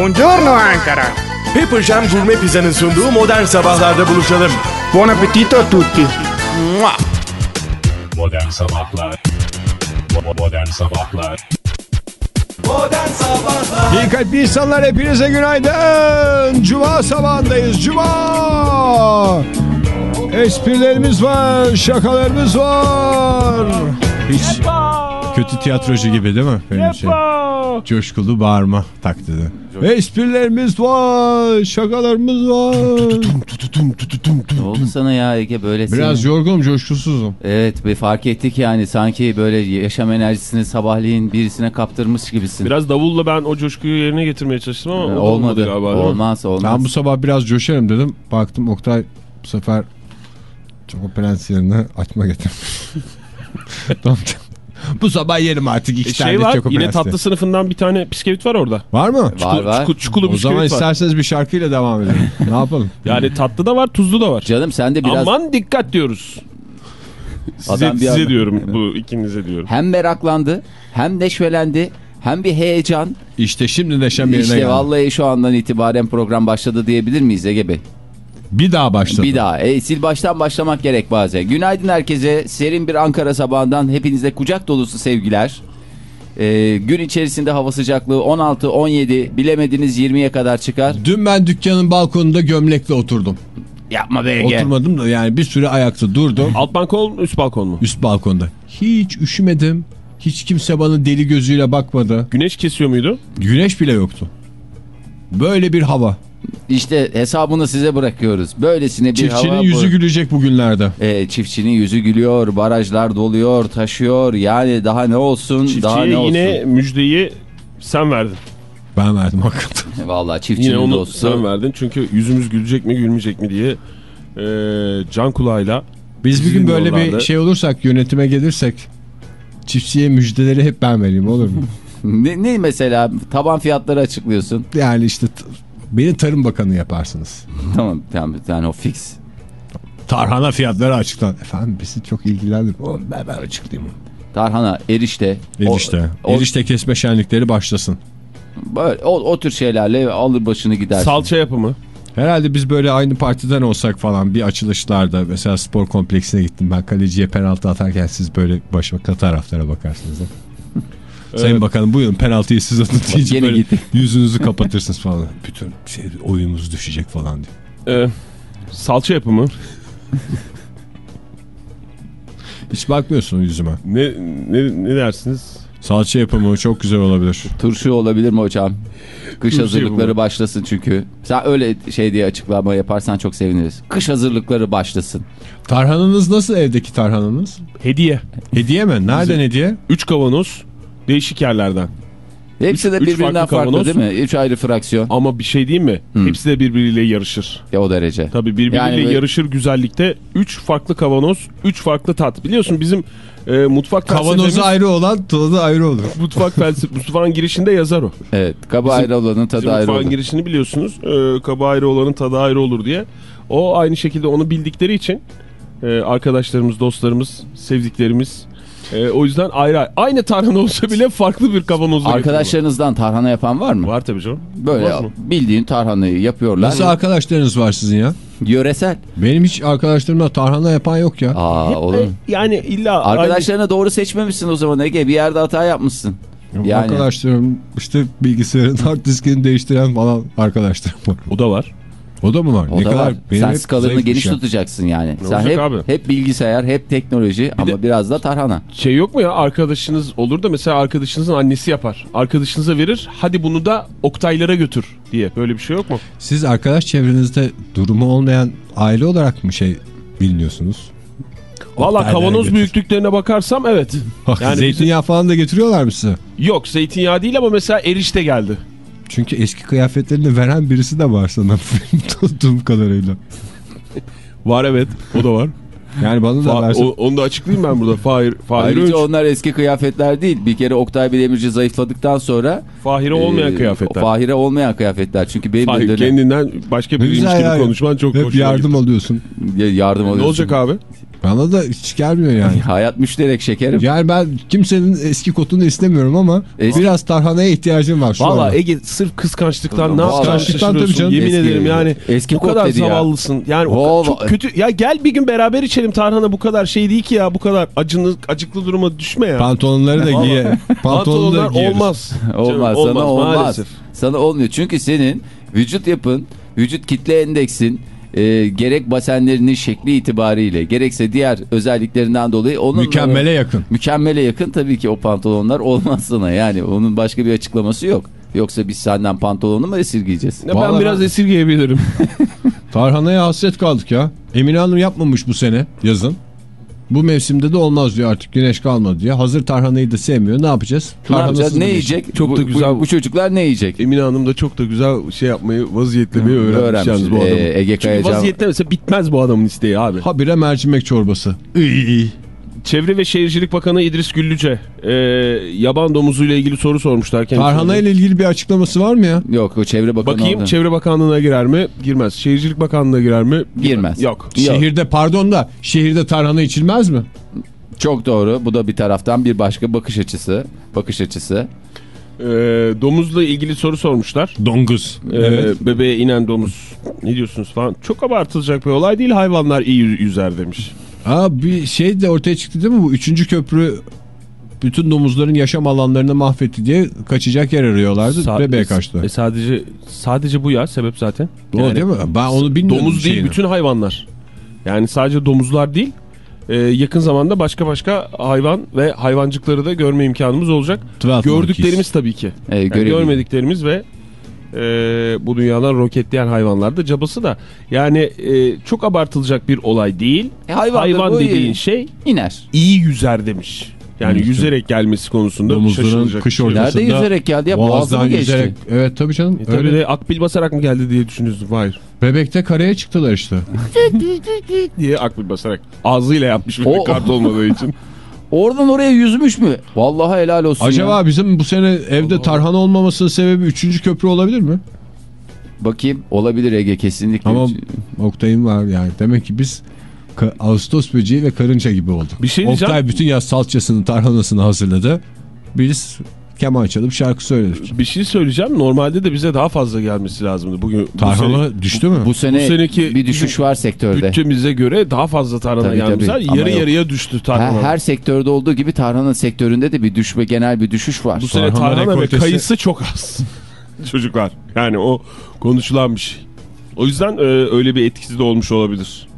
Buongiorno Ankara. Pepper Jam Gourmet Pizza'nın sunduğu modern sabahlarda buluşalım. Buon appetito a tutti. Mua! Modern Sabahlar Modern Sabahlar İyi kalpli insanlar hepinize günaydın. Cuma sabahındayız. Cuma. Esprilerimiz var, şakalarımız var. Hiç kötü tiyatrocu gibi değil mi? Benim şey. Coşkulu bağırma taklidi. Esprilerimiz var, şakalarımız var. Ne oldu sana ya Ege böyle Biraz senin- yorgunum, coşkusuzum. Evet bir fark ettik yani sanki böyle yaşam enerjisini sabahleyin birisine kaptırmış gibisin. Biraz davulla ben o coşkuyu yerine getirmeye çalıştım ama Ee, o da olmadı. galiba. olmaz olmaz. Ben bu sabah biraz coşarım dedim. Baktım Oktay bu sefer Çoko Prens yerine açma getirmiş. Tamam. Bu sabah yerim artık iki E, tane şey var Çoko yine tatlı sınıfından bir tane bisküvit var orada. Var mı? Var Çukur- var. çukur- çukulu O bisküvit zaman var. isterseniz bir şarkıyla devam edelim. ne yapalım? Yani tatlı da var tuzlu da var. Canım sen de biraz Aman dikkat diyoruz. Size, Adam bir size diyorum bu ikinize diyorum. hem meraklandı hem neşvelendi hem bir heyecan. İşte şimdi neşem yerine İşte geldi. vallahi şu andan itibaren program başladı diyebilir miyiz Ege Bey? Bir daha başladı. Bir daha. E, sil baştan başlamak gerek bazen. Günaydın herkese. Serin bir Ankara sabahından hepinize kucak dolusu sevgiler. E, gün içerisinde hava sıcaklığı 16-17 bilemediniz 20'ye kadar çıkar. Dün ben dükkanın balkonunda gömlekle oturdum. Yapma be Ege. Oturmadım da yani bir süre ayakta durdum. Alt balkon mu üst balkon mu? Üst balkonda. Hiç üşümedim. Hiç kimse bana deli gözüyle bakmadı. Güneş kesiyor muydu? Güneş bile yoktu. Böyle bir hava. İşte hesabını size bırakıyoruz. Böylesine bir Çiftçinin hava. yüzü bu. gülecek bugünlerde. E, çiftçinin yüzü gülüyor, barajlar doluyor, taşıyor. Yani daha ne olsun, daha Çiftçiye ne olsun. yine müjdeyi sen verdin. Ben verdim hakikaten. Vallahi çiftçinin Yine onu dostu. sen verdin. Çünkü yüzümüz gülecek mi gülmeyecek mi diye e, can kulağıyla Biz bir gün böyle bir şey olursak yönetime gelirsek çiftçiye müjdeleri hep ben vereyim olur mu? Ne, ne mesela taban fiyatları açıklıyorsun. yani işte beni Tarım Bakanı yaparsınız. tamam tamam yani o fix. Tarhana fiyatları açıklan. Efendim bizi çok ilgilendir. Oğlum ben, ben açıklayayım. Tarhana, erişte. o- Erişte. O, Erişte kesme şenlikleri başlasın. böyle, o, o tür şeylerle alır başını gidersin. salça yapımı. Herhalde biz böyle aynı partiden olsak falan bir açılışlarda mesela spor kompleksine gittim. Ben kaleciye penaltı atarken siz böyle baş taraflara bakarsınız. da. Sayın Bakanım buyurun penaltıyı siz atın Gene böyle gitti. yüzünüzü kapatırsınız falan. Bütün şey, oyunumuz düşecek falan diye. E, salça yapımı. Hiç bakmıyorsun yüzüme. Ne, ne, ne dersiniz? Salça yapımı çok güzel olabilir. Turşu olabilir mi hocam? Kış Turşu hazırlıkları yapımı. başlasın çünkü. Sen öyle şey diye açıklama yaparsan çok seviniriz. Kış hazırlıkları başlasın. Tarhananız nasıl evdeki tarhananız? Hediye. Hediye mi? Nereden hediye? 3 kavanoz değişik yerlerden. Hepsi de üç birbirinden farklı farklı, değil mi? Üç ayrı fraksiyon. Ama bir şey diyeyim mi? Hepsi de birbiriyle yarışır. Ya o derece. Tabii birbiriyle Yani böyle- yarışır güzellikte 3 farklı kavanoz, 3 farklı tat. Biliyorsun bizim e, mutfak Kavanozu felsefemiz, ayrı olan tadı ayrı olur. mutfak felsefe, mutfağın girişinde yazar o. Evet. Kaba ayrı olanın tadı Bizim ayrı mutfağın olur. girişini biliyorsunuz. E, kaba ayrı olanın tadı ayrı olur diye. O aynı şekilde onu bildikleri için e, arkadaşlarımız, dostlarımız, sevdiklerimiz e, o yüzden ayrı ayrı. Aynı tarhana olsa bile farklı bir kavanozla Arkadaşlarınızdan tarhana yapan var mı? Var tabii canım. Böyle bildiğin tarhanayı yapıyorlar. Nasıl arkadaşlarınız var sizin ya? Yöresel. Benim hiç arkadaşlarımda tarhana yapan yok ya. Aa olur mu? Yani illa aynı- Arkadaşlarına doğru seçmemişsin o zaman Ege. Bir yerde hata yapmışsın. Yani Arkadaşlarım işte bilgisayarın hard diskini değiştiren falan arkadaşlarım var. o da var. O da mı var? o da var. benim Sen bir geniş şey. tutacaksın yani. Sen olacak hep, abi? hep bilgisayar, hep teknoloji ama de- biraz da tarhana. Şey yok mu ya arkadaşınız olur da mesela arkadaşınızın annesi yapar. Arkadaşınıza verir hadi bunu da Oktaylara götür diye. Böyle bir şey yok mu? Siz arkadaş çevrenizde durumu olmayan aile olarak mı şey biliniyorsunuz? Valla kavanoz götür. büyüklüklerine bakarsam evet. Bak, Yani zeytinyağı falan da getiriyorlar mı size? Yok zeytinyağı değil ama mesela erişte geldi. Çünkü eski kıyafetlerini veren birisi de var sana tanıdığım kadarıyla. Var evet o da var. Yani bana da versin. o- onu da açıklayayım ben burada. Fahir, Fahir Ayrıca Önç. onlar eski kıyafetler değil. Bir kere Oktay Demirci zayıfladıktıktan sonra Fahir'e olmayan e, kıyafetler. Fahir'e olmayan kıyafetler. Çünkü benim Fahir dönem kendinden başka Ne biriymiş gibi ya. konuşman çok Hep hoşuma yardım gitti. alıyorsun. Ya yardım Ne alıyorsun. olacak abi? Bana da hiç gelmiyor yani. Hayat müşterek şekerim. Yani ben kimsenin eski kotunu istemiyorum ama Eski- biraz tarhanaya ihtiyacım var şu Valla anda. Ege sırf kıskançlıktan ne Vallahi yapacağını şaşırıyorsun. canım. Yemin Eski- ederim yani eski kod kadar dedi ya. zavallısın. Yani o Vallahi- çok kötü. Ya gel bir gün beraber içelim tarhana bu kadar şey değil ki ya bu kadar acını, acıklı duruma düşme ya. Pantolonları da da Pantolonlar giyeriz. olmaz. Olmaz, Canım, sana olmaz. maalesef. Sana olmuyor. Çünkü senin vücut yapın, vücut kitle endeksin e, gerek basenlerinin şekli itibariyle gerekse diğer özelliklerinden dolayı onun Mükemmele yakın. mükemmele yakın tabii ki o pantolonlar olmaz sana. Yani onun başka bir açıklaması yok. Yoksa biz senden pantolonu mu esirgeyeceğiz? Ya Vallahi ben biraz ben- esirgeyebilirim. Tarhanaya hasret kaldık ya. Emine Hanım yapmamış bu sene yazın. Bu mevsimde de olmaz diyor artık güneş kalmadı diyor. Hazır tarhanayı da sevmiyor. Ne yapacağız? Ne yapacağız? Ne yiyecek? Çok bu, da güzel. Bu, bu çocuklar ne yiyecek? Emine Hanım da çok da güzel şey yapmayı, vaziyetlemeyi öğrenmiş, Öğrenmiş. yalnız bu adamın. Ee, Ege Çünkü vaziyetlemese bitmez bu adamın isteği abi. Habire mercimek çorbası. İyi iyi. Çevre ve Şehircilik Bakanı İdris Güllüce e, yaban domuzuyla ilgili soru sormuşlar. Tarhana ile ilgili bir açıklaması var mı ya? Yok o çevre bakanı Bakayım oldu. Çevre Bakanlığı'na girer mi? Girmez. Şehircilik Bakanlığı'na girer mi? Girmez. Yok. Yok. Şehirde pardon da şehirde tarhana içilmez mi? Çok doğru. Bu da bir taraftan bir başka bakış açısı. Bakış açısı. E, domuzla ilgili soru sormuşlar. Donguz. E, Evet. Bebeğe inen domuz. Ne diyorsunuz falan. Çok abartılacak bir olay değil. Hayvanlar iyi yüzer demiş. Aa, bir şey de ortaya çıktı değil mi bu? Üçüncü köprü bütün domuzların yaşam alanlarını mahvetti diye kaçacak yer arıyorlardı. Sa- Bebeğe kaçtı. E, sadece sadece bu ya sebep zaten. o Yani değil mi? Ben onu bilmiyorum. Domuz değil bütün hayvanlar. Yani sadece domuzlar değil. e, yakın zamanda başka başka hayvan ve hayvancıkları da görme imkanımız olacak. Gördüklerimiz monkeys. tabii ki. Ee, Yani görmediklerimiz ve e, bu dünyadan roketleyen hayvanlar da cabası da. Yani e, çok abartılacak bir olay değil. E, Hayvan bu, dediğin e, şey iner. iyi yüzer demiş. Yani Evet. yüzerek gelmesi konusunda Domuzların şaşılacak. kış şey ortasında Nerede yüzerek geldi ya? Boğazı Boğazdan mı geçti? yüzerek. Evet tabii canım. E, tabii öyle. de akbil basarak mı geldi diye düşünüyorsun. Hayır. Bebekte karaya çıktılar işte. Diye akbil basarak. Ağzıyla yapmış bir O- kart olmadığı için. Oradan oraya yüzmüş mü? Vallahi helal olsun Acaba ya. bizim bu sene evde tarhana olmamasının sebebi üçüncü köprü olabilir mi? Bakayım olabilir Ege kesinlikle. Ama Oktay'ın var yani. Demek ki biz Ağustos böceği ve karınca gibi olduk. Bir şey diyeceğim. Oktay bütün yaz salçasını tarhanasını hazırladı. Biz keman çalıp şarkı söyledik. Bir şey söyleyeceğim. Normalde de bize daha fazla gelmesi lazımdı. Bugün bu Tarhana sene düştü mü? Bu sene Bu seneki bir düşüş var sektörde. bütçemize göre daha fazla tarhana Tabii, gelmiş. tabii. Ama Yarı yok. yarıya düştü Her, tarhana. her sektörde olduğu gibi tarhana sektöründe de bir düşme genel bir düşüş var. bu sene Tarhana tarhana ve rekoltesi- kayısı çok az. Çocuklar. Yani o konuşulan bir şey. O yüzden e, öyle bir etkisi de olmuş olabilir.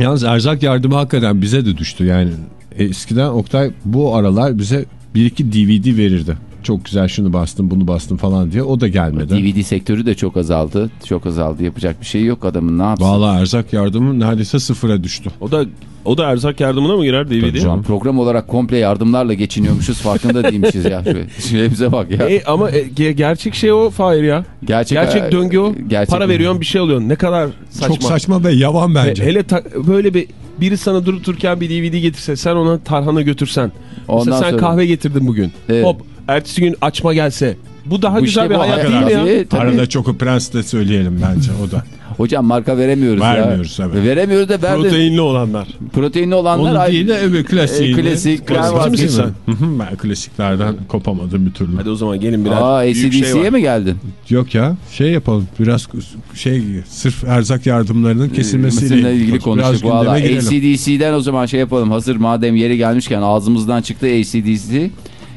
Yalnız erzak yardımı hakikaten bize de düştü yani. Eskiden Oktay bu aralar bize bir iki DVD verirdi. Çok güzel şunu bastım bunu bastım falan diye o da gelmedi. DVD sektörü de çok azaldı. Çok azaldı. Yapacak bir şey yok adamın ne yapsın? Vallahi erzak yardımı neredeyse sıfıra düştü. O da o da erzak yardımına mı girer DVD? An program olarak komple yardımlarla geçiniyormuşuz farkında değilmişiz ya. Şuraya bize bak ya. E, ama e, ge- gerçek şey o Fahir ya. Gerçek, Gerçek döngü o. Gerçek- Para veriyorsun bir şey alıyorsun. Ne kadar saçma. Çok saçma ve yavan bence. He- hele ta- böyle bir biri sana durup dururken bir DVD getirse sen ona tarhana götürsen. Ondan Mesela sen sonra- kahve getirdin bugün. Evet. Hop ertesi gün açma gelse. Bu daha Bu güzel işte bir hayat hayat değil mi ya? tabii. Arada Choco Prens de söyleyelim bence o da. Hocam marka veremiyoruz ya. Vermiyoruz, evet. Veremiyoruz da verdi. Proteinli olanlar. Proteinli olanlar Onun değil de öbür klasiği. E, klasik, Klasik sen? Ben klasiklerden kopamadım bir türlü. Hadi o zaman gelin biraz Aa ACDC'ye şey var. mi geldin? Yok ya şey yapalım biraz şey sırf erzak yardımlarının kesilmesiyle Kesilmesiyle ilgili konuştuk. Valla. ACDC'den o zaman şey yapalım. Hazır madem yeri gelmişken ağzımızdan çıktı ACDC.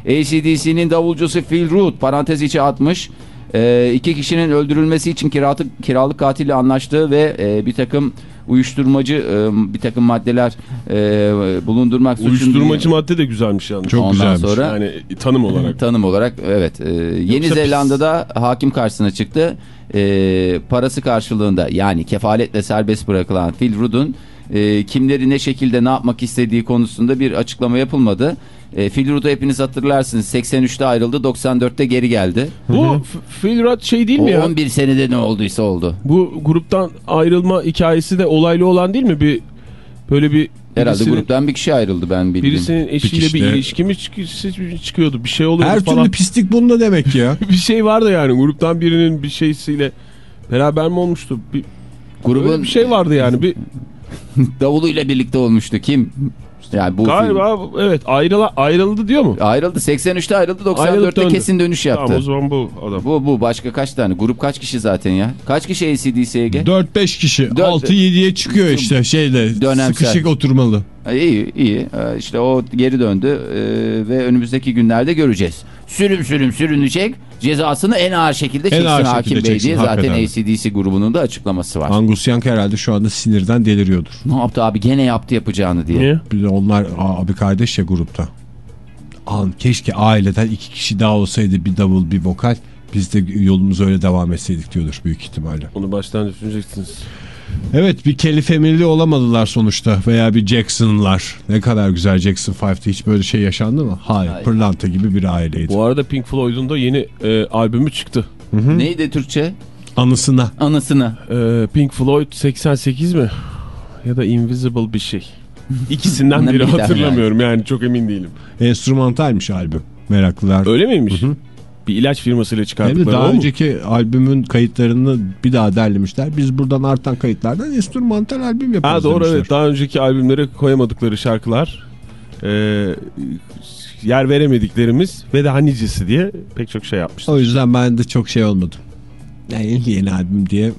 ACDC'nin davulcusu Phil Root parantez içi atmış. Ee, iki kişinin öldürülmesi için kiralık, kiralık katille anlaştığı ve e, bir takım uyuşturmacı e, bir takım maddeler e, bulundurmak suçundan- Uyuşturmacı madde de güzelmiş yalnız. Çok Ondan güzelmiş. sonra Yani tanım olarak. tanım olarak evet. e, Yeni Yoksa biz- Zelanda'da hakim karşısına çıktı. E, parası karşılığında yani kefaletle serbest bırakılan Phil Rudd'un e, kimleri ne şekilde ne yapmak istediği konusunda bir açıklama yapılmadı. E, Phil Rudd'u hepiniz hatırlarsınız. 83'te ayrıldı, 94'te geri geldi. Bu F- Phil Rudd şey değil O mi ya? 11 senede ne olduysa oldu. Bu gruptan ayrılma hikayesi de olaylı olan değil mi? Bir böyle bir Herhalde birisinin- gruptan bir kişi ayrıldı ben bildiğim. Birisinin eşiyle bir, işte- ilişki mi çık- çıkıyordu? Bir şey oluyordu Her falan. türlü pislik bunda demek ya. bir şey vardı yani gruptan birinin bir şeysiyle beraber mi olmuştu? Bir, Grubun Öyle bir şey vardı yani. Bir Davuluyla birlikte olmuştu. Kim? Yani bu film- Galiba evet ayrıla, ayrıldı diyor mu? ayrıldı. 83'te ayrıldı. Ayrılıp 94'te döndü. kesin dönüş yaptı. Tamam o zaman bu adam. Bu bu başka kaç tane? Grup kaç kişi zaten ya? Kaç kişi ACDC Ege? 4-5 kişi Dört- 6-7'ye çıkıyor işte şeyle Dönemsel. sıkışık oturmalı. İyi iyi. İşte o geri döndü ee, ve önümüzdeki günlerde göreceğiz. Sürüm sürüm sürünecek. Cezasını en ağır şekilde çeksin ağır hakim şekilde bey çeksin, diye zaten. ACDC grubunun da açıklaması var. Angus Young herhalde şu anda sinirden deliriyordur. Ne yaptı abi gene yaptı yapacağını diye. Niye? Bir de onlar abi kardeş ya grupta. An keşke aileden iki kişi daha olsaydı bir davul bir vokal. Biz de yolumuza öyle devam etseydik diyordur büyük ihtimalle. Onu baştan düşüneceksiniz. Evet bir Kelly Family olamadılar sonuçta veya bir Jackson'lar. Ne kadar güzel Jackson 5'te hiç böyle şey yaşandı mı? Hayır, Hayır. pırlanta gibi bir aileydi. Bu arada Pink Floyd'un da yeni e, albümü çıktı. Neydi Türkçe? Anısına. Anısını. E, Pink Floyd 88 mi? Ya da Invisible bir şey. İkisinden biri hatırlamıyorum yani çok emin değilim. Enstrümantalmiş albüm. Meraklılar. Öyle miymiş? Bir ilaç firmasıyla de çıkarttıkları daha o mu? önceki albümün kayıtlarını bir daha derlemişler. Biz buradan artan kayıtlardan enstrümantal albüm yapıyoruz Ha doğru demişler. evet daha önceki albümlere koyamadıkları şarkılar e, yer veremediklerimiz ve daha nicesi diye pek çok şey yapmışlar. O yüzden ben de çok şey olmadım. Yani yeni albüm diye.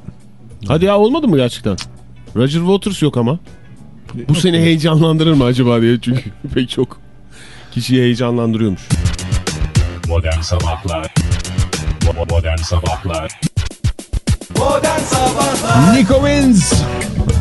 Hadi ya olmadı mı gerçekten? Roger Waters yok ama. Bu seni heyecanlandırır mı acaba diye çünkü pek çok kişiyi heyecanlandırıyormuş. Modern Sabahlar. Bo- Modern Sabahlar. Nico Wins.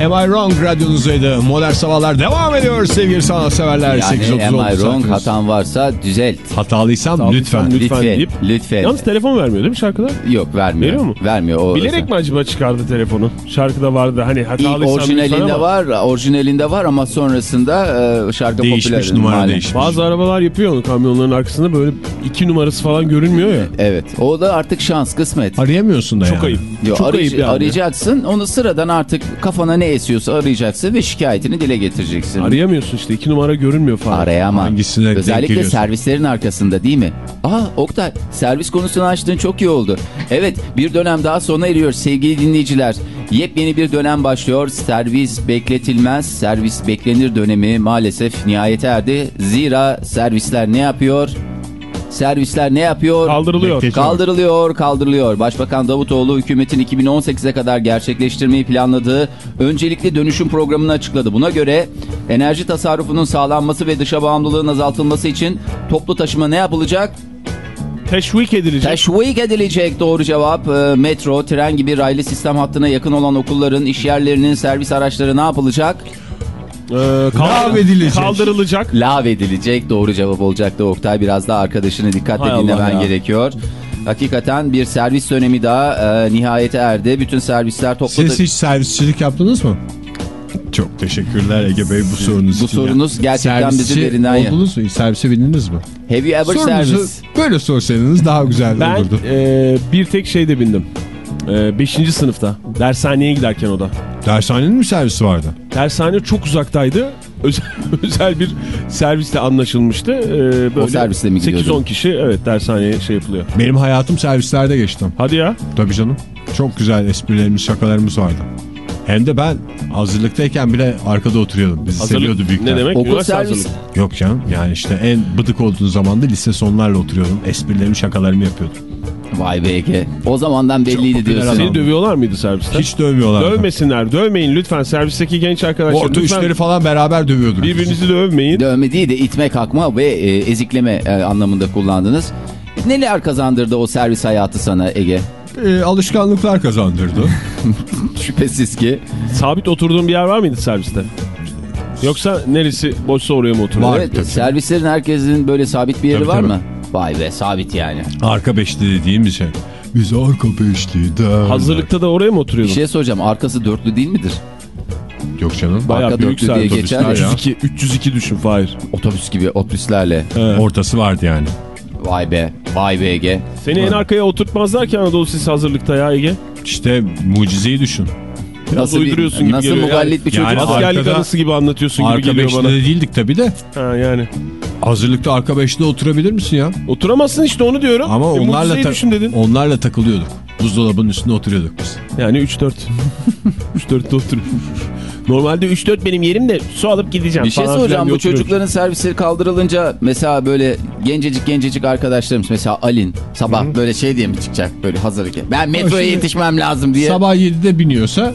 Am I Wrong radyonuzdaydı. Modern Sabahlar devam ediyor sevgili sanatseverler. Yani 8.30 am I wrong hatan varsa düzelt. Hatalıysam Hatalıysam lütfen. lütfen. Lütfen. deyip- Lütfen. Yalnız telefon vermiyor değil mi şarkıda? Yok vermiyor. Veriyor mu? Vermiyor. O Bilerek mi acaba çıkardı telefonu? Şarkıda vardı hani İlk hatalıysam lütfen orijinalinde ama var, orijinalinde var ama sonrasında e, şarkı Değişmiş, popüler. numara Maalesef. değişmiş. Bazı arabalar yapıyor onu kamyonların arkasında böyle iki numarası falan görünmüyor ya. Evet. O da artık şans, kısmet. Arayamıyorsun da Çok yani. ayıp. Yo, Çok arayıcı- ayıp yani. Arayacaksın. Onu sıradan artık kafana ne esiyorsa arayacaksın ve şikayetini dile getireceksin. Arayamıyorsun işte iki numara görünmüyor falan. Arayamam. Hangisine Özellikle servislerin arkasında değil mi? Aa Oktay servis konusunu açtığın çok iyi oldu. Evet bir dönem daha sona eriyor sevgili dinleyiciler. Yepyeni bir dönem başlıyor. Servis bekletilmez, servis beklenir dönemi maalesef nihayete erdi. Zira servisler ne yapıyor? Servisler ne yapıyor? Kaldırılıyor. Kaldırılıyor, kaldırılıyor. Başbakan Davutoğlu hükümetin 2018'e kadar gerçekleştirmeyi planladığı öncelikli dönüşüm programını açıkladı. Buna göre enerji tasarrufunun sağlanması ve dışa bağımlılığın azaltılması için toplu taşıma ne yapılacak? Teşvik edilecek. Teşvik edilecek doğru cevap. Ee, Metro, tren gibi raylı sistem hattına yakın olan okulların, iş yerlerinin servis araçları ne yapılacak? Kaldır- Lağvedilecek. Kaldırılacak. Lav edilecek doğru cevap olacaktı Oktay. Biraz daha arkadaşını dikkatle Hay dinlemen ya. gerekiyor. Hakikaten bir servis dönemi daha e, nihayete erdi. Bütün servisler toplu... Siz hiç servisçilik yaptınız mı? Çok teşekkürler Ege Bey bu sorunuz Bu için. sorunuz gerçekten bizi Servisçi derinden ya. oldunuz mu? Servise bindiniz mi? Have you ever Sorunuzu servis? böyle sorsaydınız daha güzel Ben olurdu. e, bir tek şeyde bindim. 5. sınıfta. Dershaneye giderken o da. Dershanenin mi servisi vardı? Dershane çok uzaktaydı. Özel, özel bir servisle anlaşılmıştı. Ee, böyle O servisle mi gidiyordun? 8-10 kişi evet dershaneye şey yapılıyor. Benim hayatım servislerde geçti. Hadi ya. Tabii canım. Çok güzel esprilerimiz, şakalarımız vardı. Hem de ben hazırlıktayken bile arkada oturuyordum. Bizi Hazırlık seviyordu büyükler. ne demek? Okul servis. hazırlık. Yok canım. Yani işte en bıdık olduğun zaman da lise sonlarla oturuyordum. Esprilerimi, şakalarımı yapıyordum. Vay be Ege. O zamandan belliydi diyorsun. Seni dövüyorlar mıydı serviste? Hiç dövmüyorlar. Dövmesinler, dövmeyin lütfen. Servisteki genç arkadaşlar Orta lütfen üçleri falan beraber dövüyorduk. birbirinizi dövmeyin. Dövme değil de itme kalkma ve e, ezikleme e, anlamında kullandınız. Neler kazandırdı o servis hayatı sana Ege? Ee, alışkanlıklar kazandırdı. Şüphesiz ki. Sabit oturduğun bir yer var mıydı serviste? Yoksa neresi boşsa oraya mı oturuyor? Evet, tabii. servislerin herkesin böyle sabit bir yeri Tabii, var tabii. mı? Vay be sabit yani. arka beşli dediğimiz şey. Biz arka beşli derler. Hazırlıkta da oraya mı Bir oturuyordun? şey soracağım arkası dörtlü değil midir? Yok canım. Bayağı arka büyük dörtlü diye geçer ya. 302, 302 düşün Fahir. Otobüs gibi otobüslerle. Ortası vardı yani. Vay be vay be Ege. Seni en arkaya oturtmazlar ki Anadolu Sesi hazırlıkta ya Ege. İşte mucizeyi düşün. Biraz Nasıl bir- uyduruyorsun gibi nasıl geliyor. mugallit bir çocuk. Yani Askerlik arkada- anısı gibi anlatıyorsun gibi Arka geliyor beşli bana. de değildik tabii de. Ha, yani. Hazırlıkta arka beşli oturabilir misin ya? Oturamazsın işte onu diyorum. Ama E, onlarla, ta- düşün dedin. onlarla takılıyorduk. Buzdolabının üstünde oturuyorduk biz. Yani 3-4. 3-4'te oturuyor. Normalde 3-4 benim yerim de su alıp gideceğim Bir şey falan soracağım bu çocukların servisleri kaldırılınca mesela böyle gencecik gencecik arkadaşlarımız mesela Alin sabah böyle şey diye mi çıkacak böyle hazırlık ben metroya yetişmem lazım diye. Sabah 7'de biniyorsa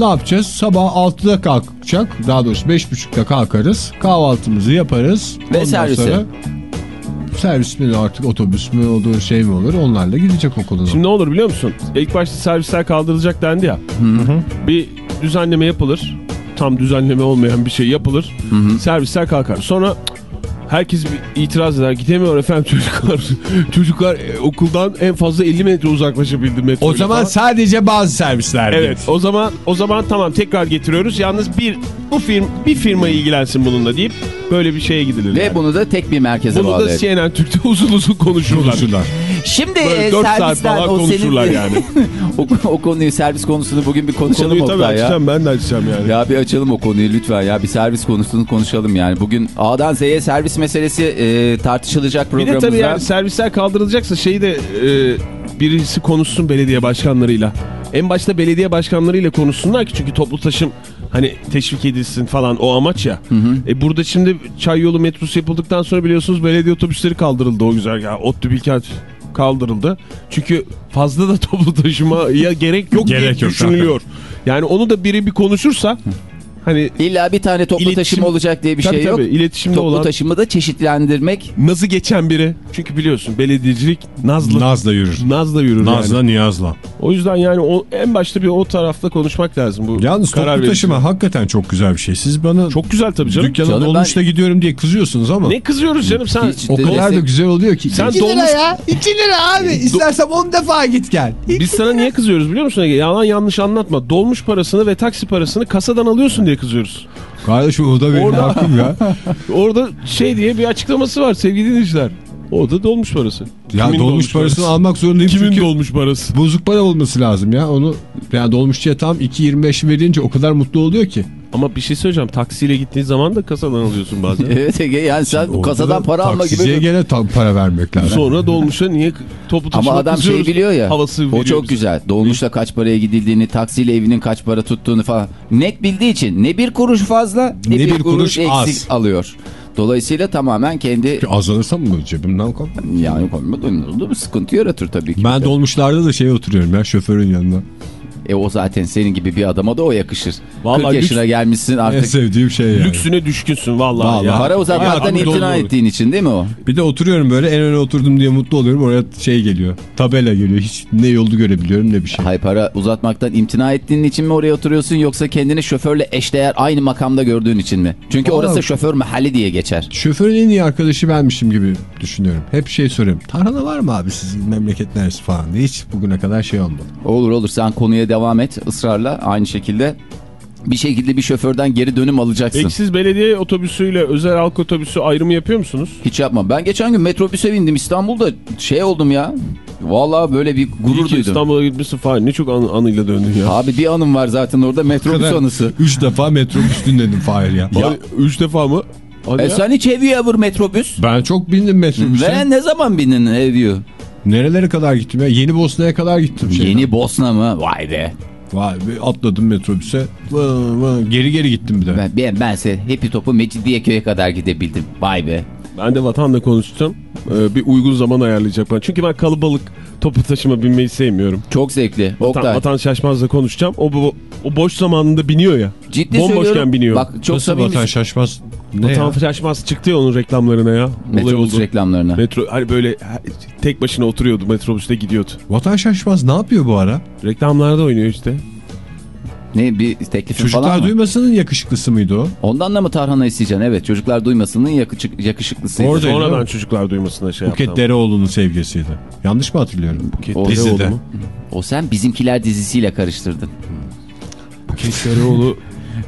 ne yapacağız? Sabah 6'da kalkacak. Daha doğrusu 5.30'da kalkarız. Kahvaltımızı yaparız. Ve Ondan servise. sonra servis mi artık otobüs mü olur şey mi olur onlarla gidecek okuluna. Şimdi ne olur biliyor musun? İlk başta servisler kaldırılacak dendi ya. Bir düzenleme yapılır. Tam düzenleme olmayan bir şey yapılır. Servisler kalkar. Sonra herkes bir itiraz eder. Gidemiyor efendim çocuklar. çocuklar e, okuldan en fazla 50 metre uzaklaşabildi metro. o zaman sadece bazı servisler. Evet o zaman o zaman tamam tekrar getiriyoruz. Yalnız bir bu firm bir firma ilgilensin bununla deyip böyle bir şeye gidilir. Ve yani. bunu da tek bir merkeze Bunu da bağlayalım. CNN Türk'te uzun uzun konuşurlar. Konuşurlar. Şimdi Böyle e, 4 saat servisten falan o konuşurlar senin yani. o, o konuyu servis konusunu bugün bir konuşalım Konuyu tabii ya. açacağım ben de açacağım yani. Ya bir açalım o konuyu lütfen ya bir servis konusunu konuşalım yani. Bugün A'dan Z'ye servis meselesi e, tartışılacak Bir de programımızda. tabii yani servisler kaldırılacaksa şeyi de e, birisi konuşsun belediye başkanlarıyla. En başta belediye başkanlarıyla konuşsunlar ki çünkü toplu taşım hani teşvik edilsin falan o amaç ya. E burada şimdi çay yolu metrosu yapıldıktan sonra biliyorsunuz belediye otobüsleri kaldırıldı o güzergah. ODTÜ Bilkent kaldırıldı. Çünkü fazla da toplu taşımaya gerek yok Gerek diye yok düşünülüyor. Yani onu da biri bir konuşursa hani İlla bir tane toplu İletişim- taşıma olacak diye bir tabii şey yok. tabii, iletişimde Toplu olan taşımı da çeşitlendirmek nazı geçen biri. Çünkü biliyorsun belediyecilik nazlı. Naz'la yürür. Naz'la yürür Naz'la yani. Niyaz'la. O yüzden yani o, en başta bir o tarafta konuşmak lazım. Bu Yalnız karar toplu verici. taşıma hakikaten çok güzel bir şey. Siz bana Çok güzel tabii canım. dükkana Canım dolmuşla gidiyorum diye kızıyorsunuz ama Ne kızıyoruz canım sen? Hiç- o kadar da güzel oluyor ki. Sen 2 dolmuş- lira ya 2 lira abi İstersem 10 defa git gel. Biz sana niye kızıyoruz biliyor musun? Yalan yanlış anlatma. Dolmuş parasını ve taksi parasını kasadan alıyorsun diye kızıyoruz. Kardeşim o da benim Orada- hakkım ya. Orada şey diye bir açıklaması var sevgili dinleyiciler. O da dolmuş parası. Ya Kimin dolmuş parasını parası? almak zorundayım Kimin çünkü dolmuş parası? bozuk para olması lazım ya. Onu yani dolmuşçuya tam 2.25 verince o kadar mutlu oluyor ki. Ama bir şey söyleyeceğim. Taksiyle gittiğin zaman da kasadan alıyorsun bazen. Evet Ege yani sen Orada kasadan da para alma taksiciye gibi. gene tam para vermek lazım. Sonra dolmuşa niye toplu taşıma Ama adam şey biliyor ya. Havası o çok bize. güzel. Dolmuşla kaç paraya gidildiğini, taksiyle evinin kaç para tuttuğunu falan. Net bildiği için ne bir kuruş fazla ne, bir, kuruş, eksik az. alıyor. Dolayısıyla tamamen kendi Az alırsam mı cebimden kal? yani koyma bir sıkıntı yaratır tabii ki. Ben dolmuşlarda da şey oturuyorum ya şoförün yanına. E o zaten senin gibi bir adama da o yakışır. Vallahi 40 yaşına gelmişsin En artık. sevdiğim şey yani. Lüksüne düşkünsün vallahi, Vallahi. ya. Para uzatmaktan imtina ettiğin için değil mi o? Bir de oturuyorum böyle en öne oturdum diye mutlu oluyorum. Oraya şey geliyor. Tabela geliyor. Hiç ne yolu görebiliyorum ne bir şey. Hay para uzatmaktan imtina ettiğin için mi oraya oturuyorsun yoksa kendini şoförle eşdeğer aynı makamda gördüğün için mi? Çünkü Vallahi- orası şoför mahalli diye geçer. Şoförün en iyi arkadaşı benmişim gibi düşünüyorum. Hep şey soruyorum. Tarhana var mı abi sizin memleket neresi falan diye. Hiç bugüne kadar şey olmadı. Olur olur sen konuya devam et ısrarla aynı şekilde. Bir şekilde bir şoförden geri dönüm alacaksın. Peki siz belediye otobüsüyle özel halk otobüsü ayrımı yapıyor musunuz? Hiç yapma. Ben geçen gün metrobüse bindim İstanbul'da şey oldum ya. Vallahi böyle bir İyi gurur ki duydum. İstanbul'a gitmişsin falan. Ne çok an, anıyla döndün ya. Abi bir anım var zaten orada metrobüs anısı. Üç defa metrobüs dinledim Fahir ya. Ya, üç defa mı? Hadi E ya. sen hiç heavy ever metrobüs? Ben çok bindim metrobüse. Ve ne zaman bindin heavy? Nerelere kadar gittim ya? Yeni Bosna'ya kadar gittim. Şeyden. Yeni Bosna mı? Vay be. Vay be atladım metrobüse. Vı, vı. Geri geri gittim bir de. Ben, ben, bense Happy Top'u Mecidiyeköy'e kadar gidebildim. Vay be. Ben de vatanla konuştum. Ee, bir uygun zaman ayarlayacak bana. Çünkü ben kalabalık toplu taşıma binmeyi sevmiyorum. Çok zevkli. Vatan, Oktay. vatan şaşmazla konuşacağım. O, bu, o boş zamanında biniyor ya. Ciddi Bomboşken söylüyorum. biniyor. Bak çok Nasıl vatan şaşmaz? Ne Vatan ya? şaşmaz çıktı ya onun reklamlarına ya. Metrobüs reklamlarına. Metro hani böyle tek başına oturuyordu metrobüste gidiyordu. Vatan şaşmaz ne yapıyor bu ara? Reklamlarda oynuyor işte. Ne bir teklifin falan Çocuklar mı? duymasının yakışıklısı mıydı o? Ondan da mı tarhana isteyeceksin? Evet çocuklar duymasının yakışık, yakışıklısıydı. Orada- Sonradan çocuklar duymasına şey Buket yaptı. Dereoğlu'nun sevgilisiydi. Yanlış mı hatırlıyorum? Buket O- Dizide. Dereoğlu mu? O sen bizimkiler dizisiyle karıştırdın. Buket Dereoğlu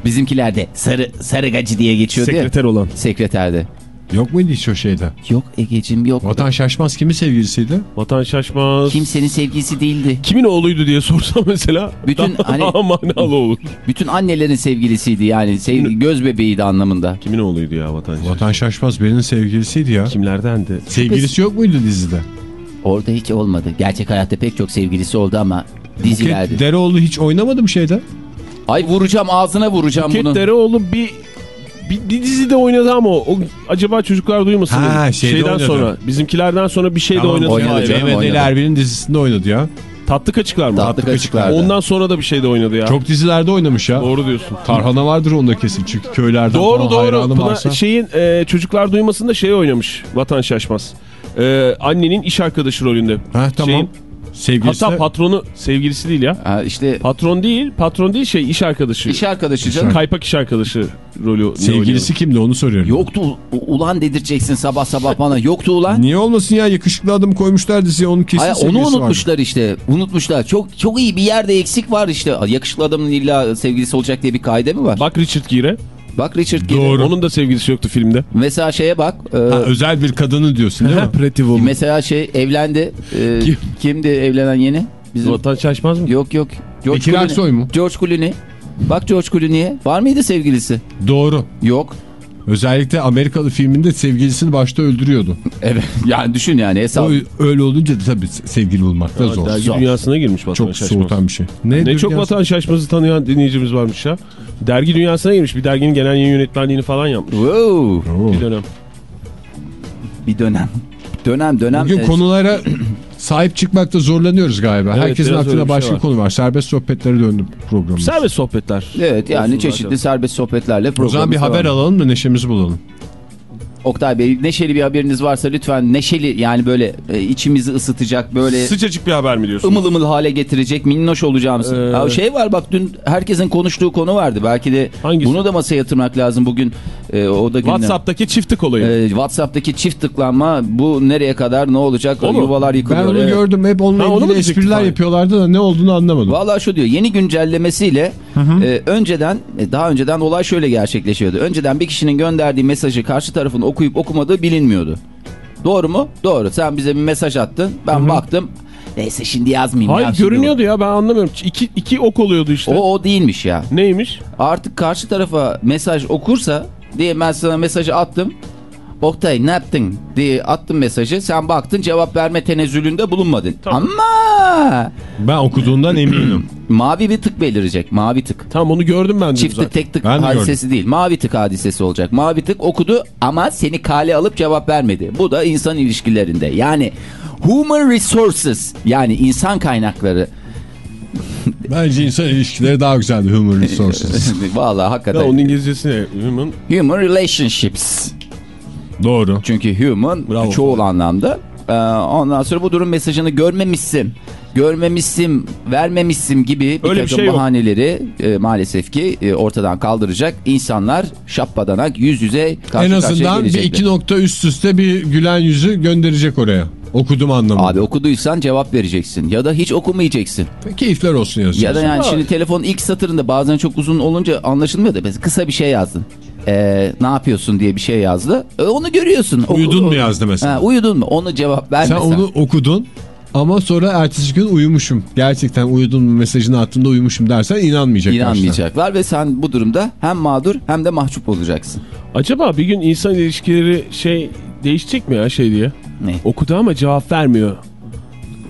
Bizimkilerde sarı sarıgacı diye geçiyordu ya. sekreter olan. Sekreterde. Yok muydu hiç o şeyde? Yok Ege'cim yok. Vatan şaşmaz kimin sevgilisiydi? Vatan şaşmaz. Kimsenin sevgilisi değildi. Kimin oğluydu diye sorsam mesela Bütün daha hani- manalı olur. Bütün annelerin sevgilisiydi yani. Sev, göz bebeğiydi anlamında. Kimin oğluydu ya Vatan Şaşmaz? Vatan şaşmaz birinin sevgilisiydi ya. Kimlerdendi? Sevgilisi yok muydu dizide? Orada hiç olmadı. Gerçek hayatta pek çok sevgilisi oldu ama dizilerde. Buket Dereoğlu hiç oynamadı mı şeyde? Ay vuracağım ağzına vuracağım Buket bunu. Dereoğlu bir, bir, bir dizide oynadı ama o, o acaba çocuklar duymasın. Ha, şeyde Şeyden oynadı. sonra bizimkilerden sonra bir şey de Tamam, oynadı. oynadı canım. Mehmet Ali oynadı. Erbil'in dizisinde oynadı ya. Tatlı kaçıklar mı? Tatlı Kaçıklar'da. Ondan sonra da bir şey de oynadı ya. Çok dizilerde oynamış ya. Doğru diyorsun. Tarhana vardır onda kesin çünkü köylerden Doğru falan doğru. hayranı Pınar- varsa. şeyin e, çocuklar duymasında şey oynamış. Vatan Şaşmaz. E, annenin iş arkadaşı rolünde. Ha tamam. Şeyin- Sevgilisi hatta de- patronu sevgilisi değil ya. Ha, işte Patron değil, patron değil şey iş arkadaşı. iş arkadaşı canım. Kaypak iş arkadaşı rolü. sevgilisi kimdi onu soruyorum. Yoktu ulan dedirteceksin sabah sabah bana. Yoktu ulan. Niye olmasın ya yakışıklı adam koymuşlar diziye onun kesin Ay, onu sevgilisi vardı. unutmuşlar işte. Unutmuşlar. Çok çok iyi bir yerde eksik var işte. Yakışıklı adamın illa sevgilisi olacak diye bir kaide mi var? Bak Richard Gere. Bak Richard Gere. Doğru. Onun da sevgilisi yoktu filmde. Mesela şeye bak. e, Ha, özel bir kadını diyorsun değil mi? Pretty Woman. mesela şey evlendi. E, Kim? Kimdi evlenen yeni? Bizim Vatan Şaşmaz mı? Yok yok. George Bekir Aksoy mu? George Clooney. Bak George Clooney'e. Var mıydı sevgilisi? Doğru. Yok. Özellikle Amerikalı filminde sevgilisini başta öldürüyordu. Evet. Yani düşün yani hesap. O öyle olunca da tabii sevgili bulmak da zor. Dergi Zor. dünyasına girmiş Vatan Çok soğutan bir şey. Ne, Ne çok? Vatan Şaşmaz'ı tanıyan dinleyicimiz varmış ya. Dergi dünyasına girmiş. Bir derginin genel yayın yönetmenliğini falan yapmış. Wow. Bir dönem. Bir dönem. Dönem dönem. Bugün e, konulara sahip çıkmakta zorlanıyoruz galiba. Evet, Herkesin bir şey başka var. konu var. Serbest sohbetlere döndü programımız. Serbest sohbetler. Evet yani Olsun çeşitli zaten. serbest sohbetlerle o zaman programımız bir haber devam. alalım da neşemizi bulalım. Oktay Bey neşeli bir haberiniz varsa lütfen neşeli yani böyle e, içimizi ısıtacak böyle Sıcacık bir haber mi diyorsun? ımıl ımıl hale getirecek minnoş olacağımız. Ee, Ya şey var bak dün herkesin konuştuğu konu vardı. Belki de Hangisi? bunu da masaya yatırmak lazım bugün. E, o da gündem. WhatsApp'taki çiftlik olayı. E, WhatsApp'taki çift tıklanma bu nereye kadar ne olacak? O mu? Yuvalar Ben yıkılıyor. onu Evet. gördüm. Hep onunla Ha, onu ilgili diyecektim espriler abi? yapıyorlardı da ne olduğunu anlamadım. Vallahi şu diyor yeni güncellemesiyle e, önceden e, daha önceden olay şöyle gerçekleşiyordu. Önceden bir kişinin gönderdiği mesajı karşı tarafın okuyup okumadığı bilinmiyordu. Doğru mu? Doğru. Sen bize bir mesaj attın. Ben baktım. Neyse şimdi yazmayayım. Hayır ya görünüyordu ya ben anlamıyorum. İki, iki ok oluyordu işte. O o değilmiş ya. Neymiş? Artık karşı tarafa mesaj okursa diye ben sana mesajı attım. Oktay ne yaptın diye attım mesajı. Sen baktın cevap verme tenezzülünde bulunmadın. Tamam. Ama Ben okuduğundan eminim. mavi bir tık belirecek. Mavi tık. Tamam onu gördüm ben de Çift tık tek tık Ben de hadisesi değil. Mavi tık hadisesi olacak. Mavi tık okudu ama seni kale alıp cevap vermedi. Bu da insan ilişkilerinde. Yani human resources yani insan kaynakları. Bence insan ilişkileri daha güzeldi Human Resources. Vallahi Ya hakikaten. onun İngilizcesi ne? Human. Human relationships. Doğru. Çünkü human Bravo. çoğul anlamda. Ee, ondan sonra bu durum mesajını görmemişsin. Görmemişsin, vermemişsin gibi bir Öyle bir takım şey yok. bahaneleri e, maalesef ki e, ortadan kaldıracak. İnsanlar şappadanak yüz yüze karşı en azından bir iki nokta üst üste bir gülen yüzü gönderecek oraya. Okudum anlamında. Abi okuduysan cevap vereceksin ya da hiç okumayacaksın. Keyifler olsun yazacaksın. Ya da yani şimdi telefonun ilk satırında bazen çok uzun olunca anlaşılmıyor da mesela kısa bir şey yazdın. Ee, ne yapıyorsun diye bir şey yazdı. E, onu görüyorsun. Uyudun mu yazdı mesela? Ha, uyudun mu? Onu cevap vermesen. Sen onu okudun ama sonra ertesi gün uyumuşum. Gerçekten uyudun mu mesajını attığında uyumuşum dersen inanmayacak. karşıdan. İnanmayacaklar ve sen bu durumda hem mağdur hem de mahcup olacaksın. Acaba bir gün insan ilişkileri şey değişecek mi ya şey diye? Ne? Okudu ama cevap vermiyor.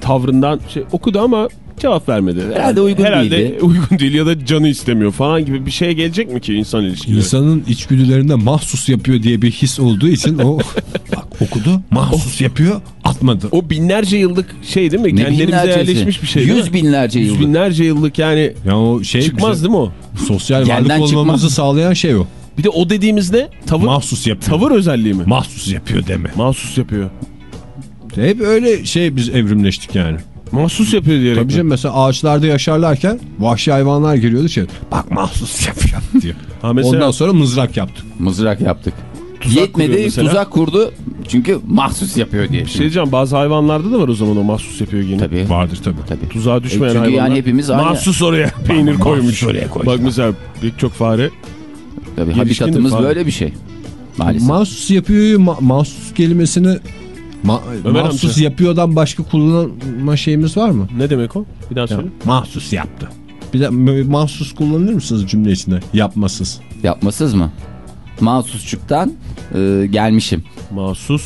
Tavrından şey okudu ama cevap vermedi. Herhalde uygun herhalde değildi. uygun değil ya da canı istemiyor falan gibi bir şeye gelecek mi ki insan ilişkileri? İnsanın içgüdülerinde mahsus yapıyor diye bir his olduğu için o bak, okudu mahsus yapıyor atmadı. O binlerce yıllık şey değil mi? Ne Kendlerimize binlercesi? yerleşmiş bir şey değil Yüz binlerce Yüz yıllık. binlerce yıllık yani Ya o şey çıkmaz bize- değil mi o? Sosyal varlık olmamızı çıkmaz. sağlayan şey o. Bir de o dediğimiz ne? Tavır, Mahsus yapıyor. tavır özelliği mi? Mahsus yapıyor deme. Mahsus yapıyor. Hep öyle şey biz evrimleştik yani. Mahsus yapıyor diyerek. Tabii canım mesela ağaçlarda yaşarlarken vahşi hayvanlar geliyordu şey. Bak mahsus yapıyor diyor. Ha mesela Ondan sonra mızrak yaptık. Mızrak yaptık. Tuzak Yetmedi tuzak kurdu çünkü mahsus yapıyor diye. bir şey diyeceğim bazı hayvanlarda da var o zaman o mahsus yapıyor gene. Tabii. Vardır tabii. Tabii. Tuzağa düşmeyen E çünkü hayvanlar. yani hepimiz aynı- Mahsus oraya peynir koymuş. oraya koymuşlar. Bak mesela pek çok fare. Tabii Gelişkindir habitatımız falan. böyle bir şey. Maalesef. Mahsus yapıyor ma- mahsus kelimesini ma- Ömer mahsus amca. yapıyordan başka kullanma şeyimiz var mı? Ne demek o? Bir daha söyle. Mahsus yaptı. Bir de mahsus kullanır mısınız cümle içinde? Yapmasız. Yapmasız mı? Mahsusçuktan e, gelmişim. Mahsus.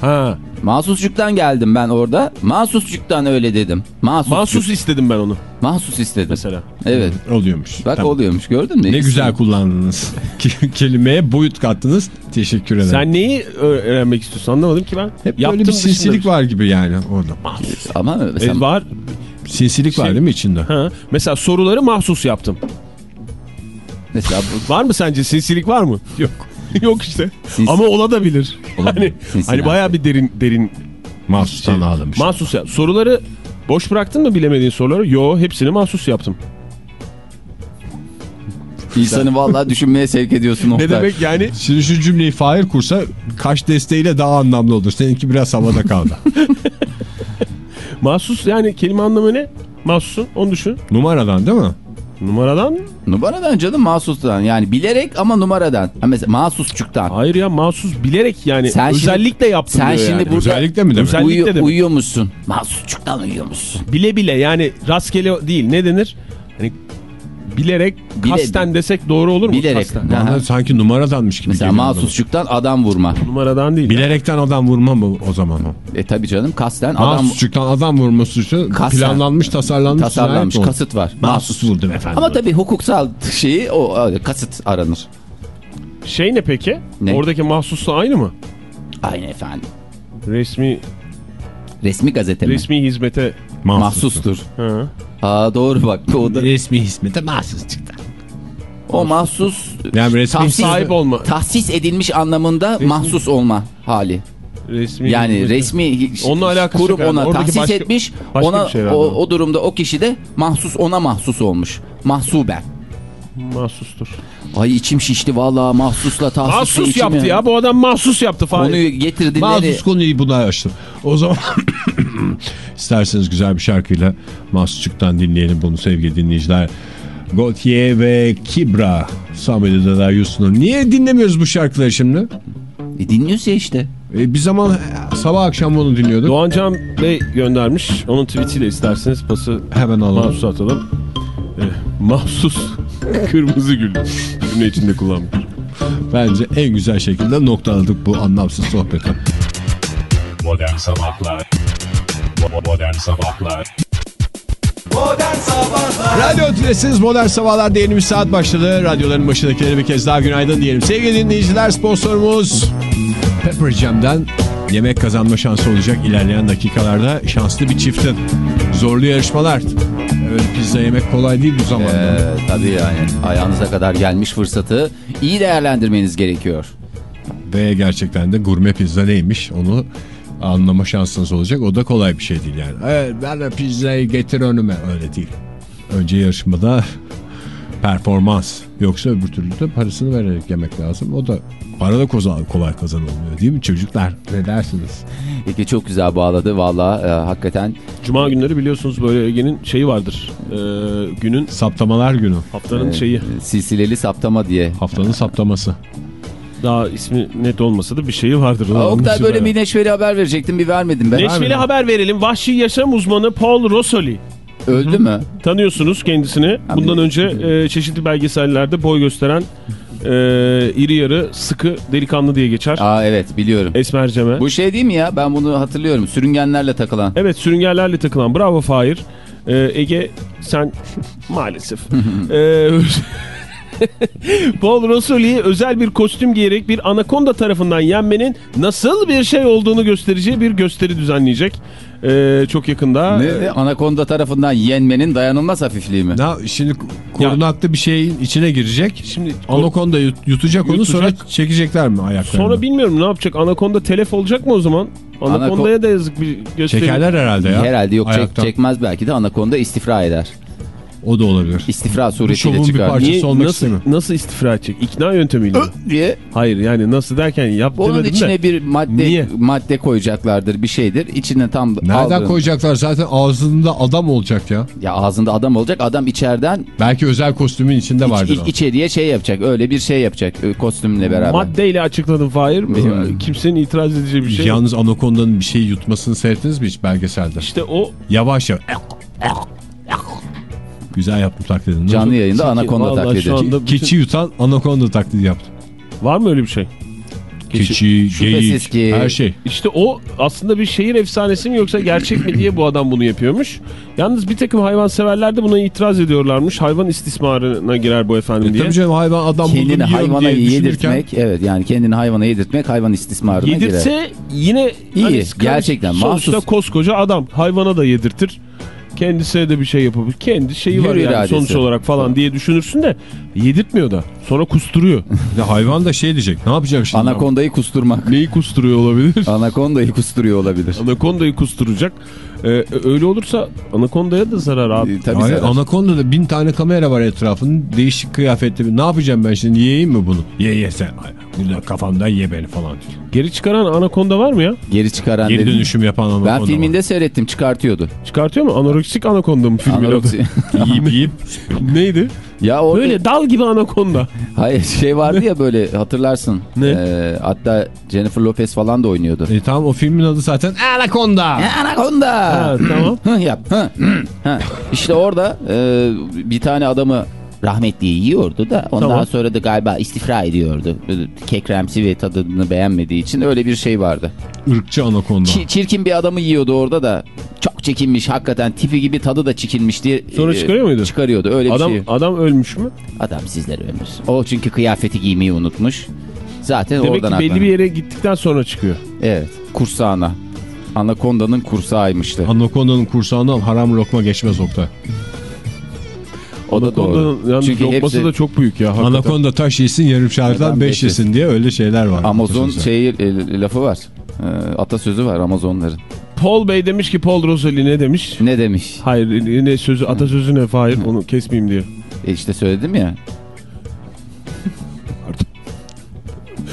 Ha. Mahsusçuktan geldim ben orada. Mahsusçuktan öyle dedim. Mahsus. Mahsus istedim ben onu. Mahsus istedim. mesela. Evet. Oluyormuş. Bak Tamam. oluyormuş gördün mü? Ne İkisi- güzel kullandınız. Kelimeye boyut kattınız. Teşekkür ederim. Sen neyi öğrenmek istiyorsun anlamadım ki ben. Hep böyle bir sinsilik var gibi yani orada. Ama mesela E, var. Sinsilik var Şey- değil mi içinde? Ha. Mesela soruları mahsus yaptım. mesela bu Var mı sence sinsilik var mı? Yok. Yok işte. Sinsi- Ama olabilir. Hani, Sinsi hani bayağı bir derin derin Mahsustan şey. ağlamış. Mahsus yap. Soruları boş bıraktın mı bilemediğin soruları? Yo hepsini mahsus yaptım. insanı vallahi düşünmeye sevk ediyorsun Oktay. Ne demek yani? Şimdi şu cümleyi Fahir kursa kaş desteğiyle daha anlamlı olur. Seninki biraz havada kaldı. Mahsus yani kelime anlamı ne? Mahsusun onu düşün. Numaradan değil mi? Numaradan? Numaradan canım mahsustan yani bilerek ama numaradan. Ha mesela mahsusçuktan. Hayır ya mahsus bilerek yani Sen şimdi- özellikle yaptım sen diyor şimdi yani. bu- Burada- Özellikle mi demek? Özel- özellikle Uyu, demek. uyuyormuşsun. Mahsusçuktan uyuyormuşsun. Bile bile yani rastgele değil ne denir? Hani bilerek Bile- kasten desek doğru olur mu? Bilerek. Kasten. Bana sanki numaradanmış gibi Mesela mahsusçuktan adam vurma. Numaradan değil. Bilerekten adam vurma mı o zaman o? E tabi canım kasten adam Mahsusçuktan adam vurma suçu Kasten. planlanmış tasarlanmış. tasarlanmış kasıt var. Mahsus vurdum efendim. Ama tabii hukuksal şeyi o kasıt aranır. Şey ne peki? Ne? Oradaki mahsusla aynı mı? Aynı efendim. Resmi Resmi gazete mi? resmi hizmete. Mahsustur. Ha. Doğru bak. O, da, Resmi hizmete mahsus çıktı. o mahsus Yani resmi tahsis, Sahip olma. tahsis edilmiş anlamında mahsus olma hali. Resmi Yani resmi Onunla alakası kurum yani. ona Oradaki tahsis başka- etmiş. başka Ona şey o. o durumda o kişi de mahsus ona mahsus olmuş. Mahsuben. Mahsustur. Ay içim şişti vallahi mahsusla tahsisle Mahsus yaptı ya. Bu adam mahsus yaptı falan. Konuyu getirdileri. Mahsus konuyu buna açtım. O zaman isterseniz güzel bir şarkıyla Mahsusçuk'tan dinleyelim bunu sevgili dinleyiciler. Gautier ve Kibra Somebody That I Used to Know. Niye dinlemiyoruz bu şarkıları şimdi? E, dinliyoruz ya işte. E, bir zaman e, sabah akşam bunu dinliyorduk. Doğancan Bey göndermiş. Onun tweetiyle isterseniz pası Hemen alalım. mahsus atalım. Eh, mahsus kırmızı gül cümle içinde kullanmış. Bence en güzel şekilde noktaladık bu anlamsız sohbeti. Modern Sabahlar Bo- Modern Sabahlar Radyo Tülesi'niz Modern Sabahlar diyelim bir saat başladı. Radyoların başındakilere bir kez daha günaydın diyelim. Sevgili dinleyiciler sponsorumuz Pepper Jam'den yemek kazanma şansı olacak ilerleyen dakikalarda şanslı bir çiftin. Zorlu yarışmalar. Evet pizza yemek kolay değil bu zamanda. Ee, tabii yani ayağınıza kadar gelmiş fırsatı iyi değerlendirmeniz gerekiyor. Ve gerçekten de gurme pizza neymiş onu anlama şansınız olacak. O da kolay bir şey değil yani. Evet ben de pizzayı getir önüme. Öyle değil. Önce yarışmada performans. Yoksa öbür türlü de parasını vererek yemek lazım. O da para da koza- kolay kazanılmıyor değil mi çocuklar? Ne dersiniz? Peki çok güzel bağladı valla e, hakikaten. Cuma günleri biliyorsunuz böyle Ege'nin şeyi vardır. Ee, günün Saptamalar günü. haftanın e, şeyi. Silsileli saptama diye. Haftanın saptaması. Daha ismi net olmasa da bir şeyi vardır. Aa, Oktay böyle öyle. bir neşveli haber verecektim bir vermedim ben. Neşveli haber verelim. Vahşi yaşam uzmanı Paul Rosoli. Öldü mü? Tanıyorsunuz kendisini. Bundan önce e, çeşitli belgesellerde boy gösteren e, iri yarı sıkı delikanlı diye geçer. Aa evet biliyorum. Esmerceme. Bu şey değil mi ya ben bunu hatırlıyorum sürüngenlerle takılan. Evet sürüngenlerle takılan. Bravo Fahir. Ee, Ege sen maalesef. Ee, Paul Rosoli'yi özel bir kostüm giyerek bir anakonda tarafından yenmenin nasıl bir şey olduğunu göstereceği bir gösteri düzenleyecek. Ee, çok yakında. Ne? Anakonda tarafından yenmenin dayanılmaz hafifliği mi? Ne, şimdi korunaklı bir şeyin içine girecek. Şimdi Anakonda yut- yutacak, onu sonra Yutacak. çekecekler mi ayaklarını? sonra bilmiyorum ne yapacak. Anakonda telef olacak mı o zaman? Anakonda'ya da yazık bir gösteri. Çekerler herhalde ya. Herhalde yok çek, çekmez belki de anakonda istifra eder. O da olabilir. İstifra suretiyle şovun bir çıkar. parçası. Niye, olmak nasıl, istemiyor. nasıl istifra edecek? İkna yöntemiyle. mi? diye Hayır yani nasıl derken yap onun demedim içine de. bir madde Niye? madde koyacaklardır bir şeydir. İçine tam Nereden aldığın- koyacaklar? Zaten ağzında adam olacak ya. Ya ağzında adam olacak. Adam içeriden Belki özel kostümün içinde iç, vardır iç- içeriye şey yapacak. Öyle bir şey yapacak e, kostümle beraber. Maddeyle açıkladım Fahir. Bilmiyorum. Kimsenin itiraz edeceği bir şey. Yalnız Anaconda'nın bir şey yutmasını seyrettiniz mi hiç belgeselde? İşte o Yavaş yavaş. Güzel yaptım taklidini. Canlı yayında Çünkü anakonda taklidi. bütün- Keçi yutan Anaconda taklidi yaptım. var mı öyle bir şey? Keçi, Şüphesiz geyik, ki- her şey. İşte o aslında bir şehir efsanesi mi yoksa gerçek mi diye bu adam bunu yapıyormuş. Yalnız bir takım hayvanseverler de buna itiraz ediyorlarmış. Hayvan istismarına girer bu efendim diye. E Tabii canım hayvan adam Kendini yiyorum hayvana diye yedirtmek evet yani kendini hayvana yedirtmek hayvan istismarına girer. Yedirse yine İyi, hani gerçekten sonuçta mahsus. koskoca adam hayvana da yedirtir. Kendisine de bir şey yapabilir. Kendi şeyi var Hür yani iradesi. sonuç olarak falan diye düşünürsün de yedirtmiyor da. Sonra kusturuyor. De hayvan da şey diyecek. Ne yapacağım şimdi? Anakondayı kusturmak. Neyi kusturuyor olabilir? Anakondayı kusturuyor olabilir. Anakondayı kusturacak. Ee, öyle olursa anakondaya da zarar abi. Ee, Tabii Hayır, zarar. Anaconda bin tane kamera var etrafının. Değişik kıyafetli. Ne yapacağım ben şimdi? Yiyeyim mi bunu? Ye ye sen. Burada kafamdan ye beni falan. Geri çıkaran anakonda var mı ya? Geri çıkaran Geri dedim. dönüşüm yapan anakonda Ben var. filminde seyrettim çıkartıyordu. Çıkartıyor mu? Anoreksik anakonda mı filmin adı? Anoreksi- Yiyip yiyip. Neydi? ya orada Böyle dal gibi anakonda. hayır şey vardı ya böyle hatırlarsın. Ne? Ee, hatta Jennifer Lopez falan da oynuyordu. E tamam o filmin adı zaten Anaconda. Anaconda. Ha, tamam. Yap. İşte orada e, bir tane adamı rahmetli yiyordu da ondan Tamam. sonra da galiba istifra ediyordu. Kekremsi ve tadını beğenmediği için öyle bir şey vardı. Irkçı anakonda. Çi- çirkin bir adamı yiyordu orada da. Çok çekinmiş hakikaten tipi gibi tadı da çekilmiş diye. Sonra e, çıkarıyor muydu? Çıkarıyordu öyle bir Adam şey. adam ölmüş mü? Adam sizleri ömür. O çünkü kıyafeti giymeyi unutmuş. Zaten Demek ki oradan belli aklanıyor. bir yere gittikten sonra çıkıyor. Evet kursağına. Anakonda'nın kursağıymıştı. Anakonda'nın kursağından haram lokma geçmez Oktay. O da doğru. Yalnız Çünkü lokması hepsi da çok büyük ya. hakikaten. Anakonda taş yesin yarım 5 beş yesin diye öyle şeyler var. Amazon şeyi e, lafı var. E, atasözü var Amazonların. Paul Bey demiş ki Paul Rosali ne demiş? Ne demiş? Hayır ne sözü atasözü ne Fahir onu kesmeyeyim diye. E işte söyledim ya.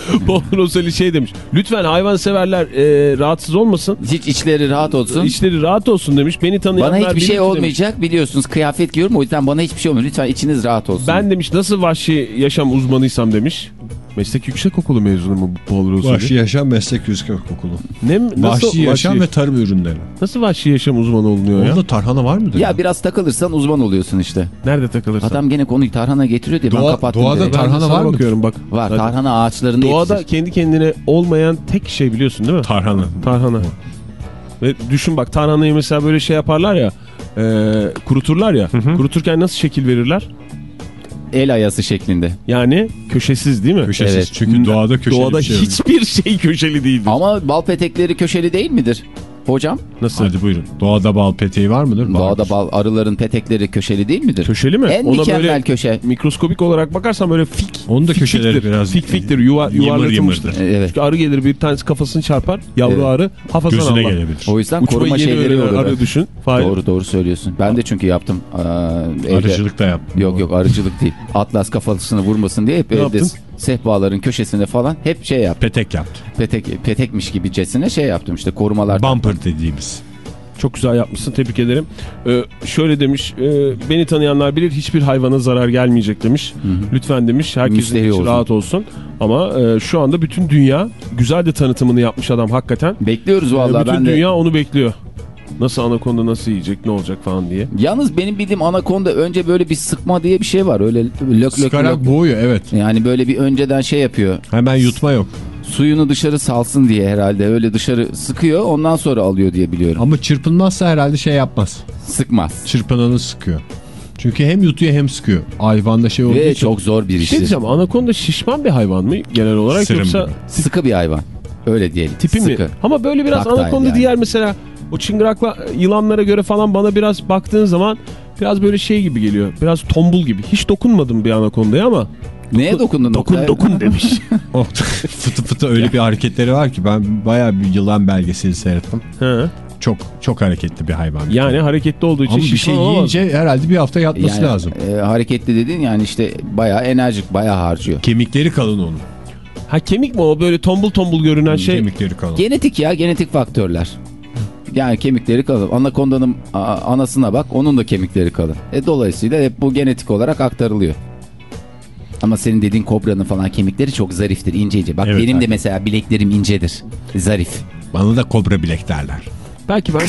Paul Rosali şey demiş. Lütfen hayvanseverler e, rahatsız olmasın. Hiç içleri rahat olsun. İçleri rahat olsun demiş. Beni tanıyanlar bana hiçbir şey ki demiş. olmayacak biliyorsunuz kıyafet giyiyorum o yüzden bana hiçbir şey olmuyor. Lütfen içiniz rahat olsun. Ben demiş nasıl vahşi yaşam uzmanıysam demiş. Meslek yüksek okulu mezunu mu bu Paul Rosali? Vahşi Yaşam Meslek Yüzük Okulu. Ne, nasıl Vahşi Yaşam ve Tarım Ürünleri. Nasıl vahşi yaşam uzmanı olunuyor ya? Onda tarhana var mıdır? ya biraz takılırsan uzman oluyorsun işte. Nerede takılırsan. Adam gene konuyu tarhana getiriyor diye ben Doğa- kapattım. doğada direkt. Ben tarhana var mı? bakıyorum bak. Var Zaten tarhana ağaçlarında Doğada yetişir. kendi kendine olmayan tek şey biliyorsun değil mi? Tarhana. Tarhana. Ve düşün bak tarhanayı mesela böyle şey yaparlar ya e, kuruturlar ya kuruturken nasıl şekil verirler? El ayası şeklinde. Yani köşesiz değil mi? Köşesiz. Evet. Çünkü doğada köşeli Doğada bir şey hiçbir şey köşeli değildir. Ama bal petekleri köşeli değil midir? Hocam Nasıl? Hadi buyurun. Doğada bal peteği var mıdır? doğada Vardır. bal arıların petekleri köşeli değil midir? Köşeli mi? En Ona mükemmel böyle köşe. mikroskopik olarak bakarsan böyle fik. Onun da fik köşeleri fiktir. biraz Fik fiktir. Yuva, yuvarlatılmıştır. Evet. Çünkü arı gelir bir tanesi kafasını çarpar. Yavru Evet. arı hafazan Gözüne Allah. gelebilir. O yüzden Uçmayı koruma şeyleri oluyor. arı düşün. Fahir. Doğru doğru söylüyorsun. Ben de çünkü yaptım. Evde- Arıcılık da yaptım. Yok yok arıcılık değil. Atlas kafasını vurmasın diye hep evde? Sehpaların köşesinde falan hep şey yaptım. Petek yaptı. Petek, petekmiş gibicesine şey yaptım işte korumalar. Bumper dediğimiz. Çok güzel yapmışsın tebrik ederim. Ee, şöyle demiş e, beni tanıyanlar bilir hiçbir hayvana zarar gelmeyecek demiş. Lütfen demiş herkesin içi olsun. rahat olsun. Ama e, şu anda bütün dünya güzel de tanıtımını yapmış adam hakikaten. Bekliyoruz vallahi bütün ben de. dünya onu bekliyor. Nasıl anakonda nasıl yiyecek ne olacak falan diye. Yalnız benim bildiğim anakonda önce böyle bir sıkma diye bir şey var. Öyle lök lök lök. Boğuyor evet. Yani böyle bir önceden şey yapıyor. Hemen yutma yok. Suyunu dışarı salsın diye herhalde öyle dışarı sıkıyor ondan sonra alıyor diye biliyorum. Ama çırpınmazsa herhalde şey yapmaz. Sıkmaz. Çırpınanı sıkıyor. Çünkü hem yutuyor hem sıkıyor. Hayvanda şey olduğu Ve için. çok zor bir Bir şey diyeceğim anakonda şişman bir hayvan mı genel olarak Sırım yoksa gibi. Sıkı bir hayvan. Öyle diyelim. tipi Sıkı. mi? Ama böyle biraz Taktile anakonda yani. diğer mesela o çıngırakla yılanlara göre falan bana biraz baktığın zaman biraz böyle şey gibi geliyor. Biraz tombul gibi. Hiç dokunmadım bir anakondaya ama Neye dokundun? dokun Oktay? dokun demiş. Oh, fıtı fıtı öyle bir hareketleri var ki ben bayağı bir yılan belgeseli seyrettim. He. Çok çok hareketli bir hayvan. Yani hareketli olduğu için Ama bir şey olamaz. yiyince herhalde bir hafta yatması Yani, lazım. e, hareketli dedin yani işte bayağı enerjik bayağı harcıyor. Kemikleri kalın onun. Ha kemik mi o böyle tombul tombul görünen şey? Kemikleri kalın. Genetik ya genetik faktörler. Yani kemikleri kalın. Anakondanın anasına bak onun da kemikleri kalın. E, dolayısıyla hep bu genetik olarak aktarılıyor. Ama senin dediğin kobranın falan kemikleri çok zariftir, ince ince. Bak Evet, benim de evet. mesela bileklerim incedir. Zarif. Bana da kobra bilek derler. Belki ben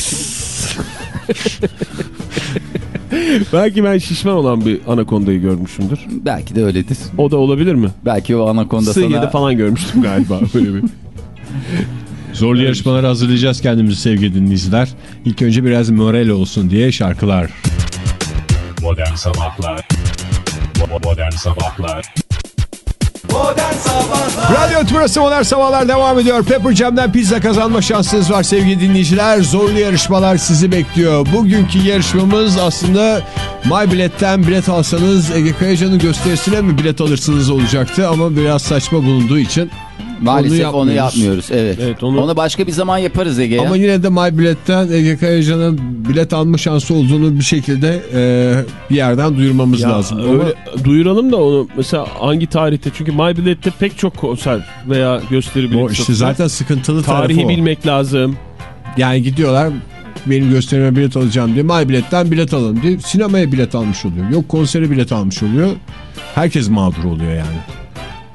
Belki ben şişman olan bir anakondayı görmüşümdür. Belki de öyledir. O da olabilir mi? Belki o anakonda Sığ sana... falan görmüştüm galiba böyle bir. Zorlu yarışmaları hazırlayacağız kendimizi sevgili dinleyiciler. İlk önce biraz moral olsun diye şarkılar. Modern Sabahlar Bo- Modern Sabahlar Radyo Tümrüt'ü Modern Sabahlar devam ediyor. Pepper Jam'den pizza kazanma şansınız var sevgili dinleyiciler. Zorlu yarışmalar sizi bekliyor. Bugünkü yarışmamız aslında MyBilet'ten bilet alsanız Ege Kayacan'ın gösterisine mi bilet alırsınız olacaktı. Ama biraz saçma bulunduğu için Maalesef onu, yapmıyoruz. yapmıyoruz. Evet. Evet, onu- onu... başka bir zaman yaparız Ege. ya. Ama yine de MyBilet'ten Ege Kayacan'ın bilet alma şansı olduğunu bir şekilde e, bir yerden duyurmamız Ya lazım. Ama öyle duyuralım da onu mesela hangi tarihte çünkü MyBilet'te pek çok konser veya gösteri bileti işte zaten sıkıntılı Tarihi tarafı bilmek lazım. Yani gidiyorlar benim gösterime bilet alacağım diye MyBilet'ten bilet alalım diye sinemaya bilet almış oluyor. Yok konsere bilet almış oluyor. Herkes mağdur oluyor yani.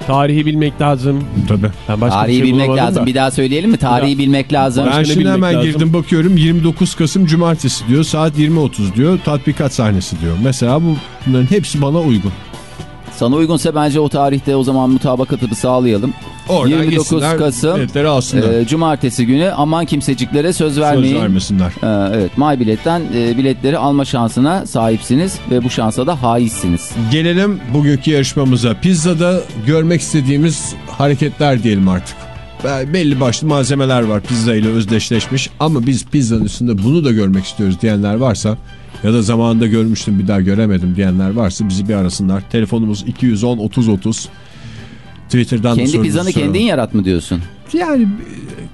Tarihi bilmek lazım. Tabii. Ben başka Tarihi bir şey bilmek lazım. da. Bir daha söyleyelim mi? Tarihi bilmek lazım. Ben şimdi hemen lazım? girdim bakıyorum 29 Kasım Cumartesi diyor saat 20.30 diyor tatbikat sahnesi diyor. Mesela bu bunların hepsi bana uygun. Sana uygunsa bence o tarihte o zaman mutabakatı sağlayalım. Oradan 29 gitsinler, Kasım. Ee, cumartesi günü aman kimseciklere söz vermeyin. Söz vermesinler. Ee, evet MyBilet'ten e, biletleri alma şansına sahipsiniz ve bu şansa da haizsiniz. Gelelim bugünkü yarışmamıza. Pizzada görmek istediğimiz hareketler diyelim artık. Be- Belli başlı malzemeler var pizza ile özdeşleşmiş ama biz pizzanın üstünde bunu da görmek istiyoruz diyenler varsa ya da zamanında görmüştüm bir daha göremedim diyenler varsa bizi bir arasınlar. Telefonumuz 210 30 30. Twitter'dan da Kendi pizzanı soralım. kendin yarat mı diyorsun? Yani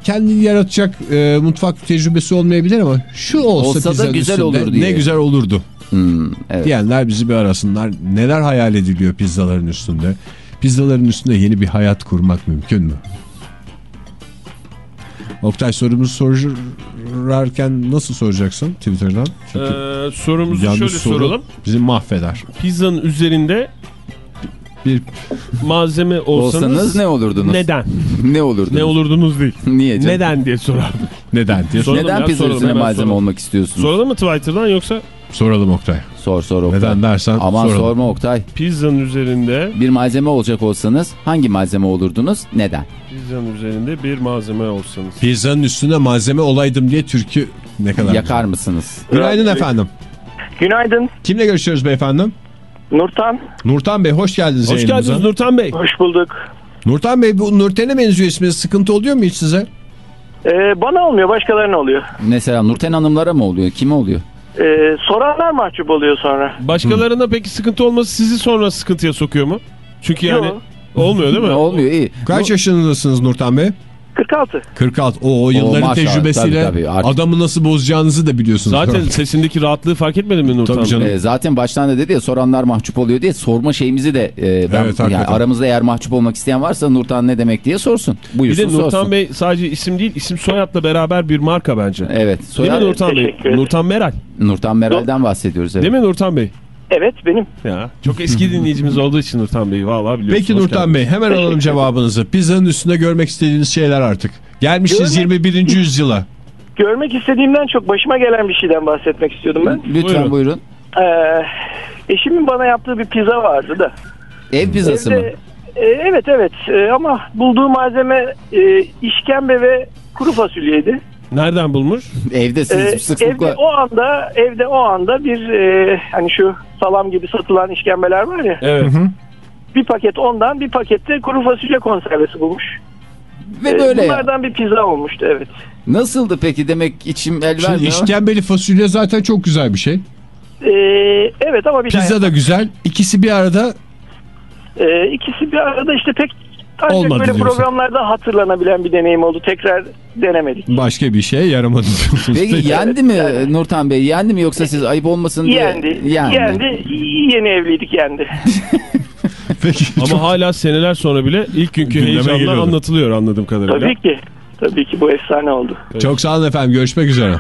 kendini yaratacak e, mutfak tecrübesi olmayabilir ama şu olsa, Olsa da güzel olur diye. Ne güzel olurdu Hmm, evet. diyenler bizi bir arasınlar. Neler hayal ediliyor pizzaların üstünde? Pizzaların üstünde yeni bir hayat kurmak mümkün mü? Oktay sorumuzu sorarken nasıl soracaksın Twitter'dan? Çünkü Ee, sorumuzu şöyle soru soralım. bizi mahveder. Pizzanın üzerinde Bir malzeme olsanız, Olsanız ne olurdunuz? neden? Ne olurdunuz? Ne olurdunuz değil. Niye canım? Neden diye sorardım. neden diye Soralım Neden pizza hemen malzeme soralım. olmak istiyorsunuz? Soralım mı Twitter'dan yoksa soralım Oktay. Sor sor Oktay. Neden dersen Aman soralım. sorma Oktay. pizzanın üzerinde Bir malzeme olacak olsanız hangi malzeme olurdunuz? Neden? pizzanın üzerinde bir malzeme olsanız. Pizzanın üstüne malzeme olaydım diye türkü ne kadar Yakar güzel. mısınız? Günaydın efendim. Günaydın. Kimle görüşüyoruz beyefendi? Nurtan. Nurtan Bey hoş geldiniz Hoş yayınımıza. geldiniz Nurtan Bey. Hoş bulduk. Nurtan Bey bu Nurten'e benziyor isminiz. Sıkıntı oluyor mu hiç size? Ee, bana olmuyor başkalarına oluyor. Mesela Nurten Hanımlara mı oluyor? Kime oluyor? Ee, soranlar mahcup oluyor sonra. Başkalarına peki sıkıntı olması sizi sonra sıkıntıya sokuyor mu? Çünkü yani Yok. olmuyor değil mi? Olmuyor iyi. Kaç yaşındasınız Nurtan Bey? 46. 46. O, o yılların maşallah, tecrübesiyle tabii, tabii, artık- adamı nasıl bozacağınızı da biliyorsunuz. Zaten sesindeki rahatlığı fark etmedin mi Nurtan Tabii canım. Ee, zaten baştan da dedi ya soranlar mahcup oluyor diye sorma şeyimizi de e, ben, Evet, yani hakikaten. aramızda eğer mahcup olmak isteyen varsa Nurtan ne demek diye sorsun. Bir Buyursun de Nurtan sorsun. Bey sadece isim değil isim soyadla beraber bir marka bence. Evet. Değil Soyad, mi Nurtan Bey? Nurtan Meral. Nurtan Meral'den bahsediyoruz. Evet. Değil mi Nurtan Bey? Evet benim. Ya çok eski dinleyicimiz olduğu için Nurtan Bey vallahi biliyorsunuz. Peki Nurtan geldiniz. Bey hemen alalım cevabınızı. Pizzanın üstünde görmek istediğiniz şeyler artık. Gelmişiz Görmek- 21. yüzyıla. Görmek istediğimden çok başıma gelen bir şeyden bahsetmek istiyordum ben. Lütfen Buyurun. buyurun. Ee, eşimin bana yaptığı bir pizza vardı da. Ev pizzası mı? Evde- e, evet evet Ee, ama bulduğu malzeme e, işkembe ve kuru fasulyeydi. Nereden bulmuş? Evde siz Ee, sıklıkla... evde o anda evde o anda bir e, hani şu salam gibi satılan işkembeler var ya. Evet. Bir paket ondan bir pakette kuru fasulye konservesi bulmuş. Ve Ee, böyle ya. Bunlardan bir pizza olmuştu evet. Nasıldı peki demek içim el Şimdi vermiyor. işkembeli fasulye zaten çok güzel bir şey. Ee, evet ama bir Pizza da güzel. İkisi bir arada Ee, ikisi bir arada işte pek ancak Olmadı böyle diyorsun. programlarda hatırlanabilen bir deneyim oldu. Tekrar denemedik. başka bir şeye yaramadı diyorsunuz. Peki yendi mi Nurtan Bey? Yendi mi yoksa siz ayıp olmasın diye? Yendi. Yendi. Yendi. Yeni evliydik yendi. Peki. Ama hala seneler sonra bile ilk günkü Gündeme heyecanla geliyordu. anlatılıyor anladığım kadarıyla. Tabii ki. Tabii ki bu efsane oldu. Çok sağ olun efendim. Görüşmek üzere.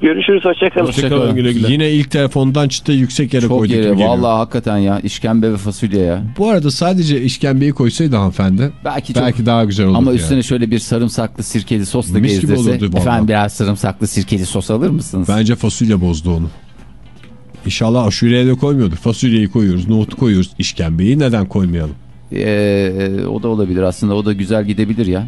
Görüşürüz. Hoşçakalın. Hoşçakalın güle güle. Yine ilk telefondan çıta yüksek yere Çok koyduk. yere. geliyor. Vallahi hakikaten ya. işkembe ve fasulye ya. Bu arada sadece işkembeyi koysaydı hanımefendi Belki çok... belki daha güzel olurdu. Ama yani. üstüne şöyle bir sarımsaklı sirkeli sos da gezdirse. Efendim biraz sarımsaklı sirkeli sos alır mısınız? Bence fasulye bozdu onu. İnşallah aşureye de koymuyordur. Fasulyeyi koyuyoruz, nohutu koyuyoruz. İşkembeyi neden koymayalım? Ee, o da olabilir aslında o da güzel gidebilir ya.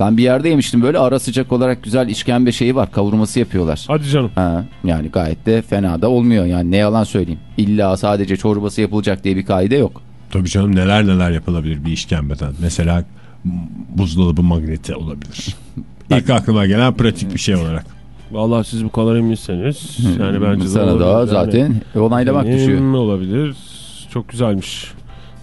Ben bir yerde yemiştim böyle ara sıcak olarak güzel işkembe şeyi var kavurması yapıyorlar. Hadi canım. Ha, yani gayet de fena da olmuyor yani ne yalan söyleyeyim. İlla sadece çorbası yapılacak diye bir kaide yok. Tabii canım neler neler yapılabilir bir işkembeden. Mesela buzdolabı magneti olabilir. İlk aklıma gelen pratik bir şey olarak. Vallahi siz bu kadar eminseniz yani bence Sana da olabilir. zaten onaylamak Yani düşüyor. olabilir. Çok güzelmiş.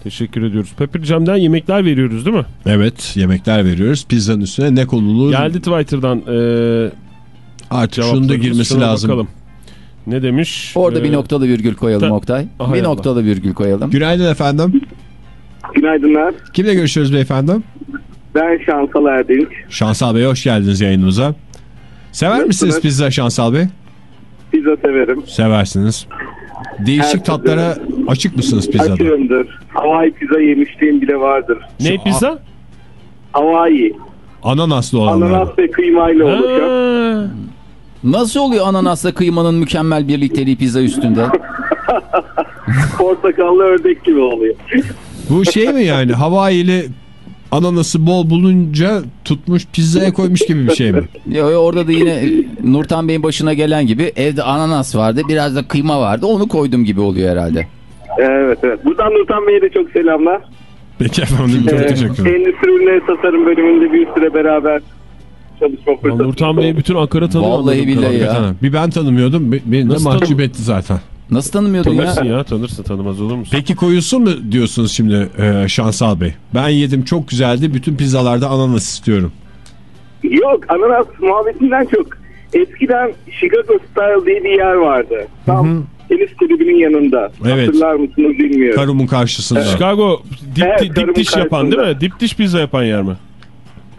Teşekkür ediyoruz. Pepper Cam'den yemekler veriyoruz değil mi? Evet yemekler veriyoruz. Pizzanın üstüne ne konulur? Geldi Twitter'dan e, Artık şunu da girmesi Şuna lazım. Bakalım. Ne demiş? Orada Ee, bir noktalı virgül koyalım ta- Oktay. Hay bir Allah. noktalı virgül koyalım. Günaydın efendim. Günaydınlar. Kimle görüşüyoruz beyefendi? Ben Şansal Erdinç. Şansal Bey hoş geldiniz yayınımıza. Sever Nasılsınız? misiniz pizza Şansal Bey? Pizza severim. Seversiniz. Değişik Her tatlara açık mısınız pizzada? Açığımdır. Hawaii pizza yemişliğim bile vardır. Ne pizza? Hawaii. Ananaslı olanlar. Ananas ve kıymayla oluşan. Nasıl oluyor ananasla kıymanın mükemmel birlikteliği pizza üstünde? Portakallı ördek gibi oluyor. Bu şey mi yani Hawaii'li ananası bol bulunca tutmuş pizzaya koymuş gibi bir şey mi? Ya orada da yine Nurtan Bey'in başına gelen gibi evde ananas vardı biraz da kıyma vardı onu koydum gibi oluyor herhalde. Evet evet. Buradan Nurtan Bey'e de çok selamlar. Peki efendim çok Ee, teşekkür ederim. Endüstri ürünleri tasarım bölümünde bir süre beraber çalışma fırsatı. Nurtan Bey bütün Ankara tanıyor. Vallahi billahi ya. Bir ben tanımıyordum. be- Beni de mahcup etti zaten. Nasıl tanımıyordun Tanırsın ya? ya tanırsın tanımaz olur musun? Peki koyulsun mu diyorsunuz şimdi e, Şansal Bey? Ben yedim çok güzeldi. Bütün pizzalarda ananas istiyorum. Yok ananas muhabbetinden çok. Eskiden Chicago Style diye bir yer vardı. Tam tenis kulübünün yanında. Evet. Hatırlar mısınız bilmiyorum. Karumun karşısında. Chicago dip, Evet, dip diş yapan değil mi? Dip diş pizza yapan yer mi?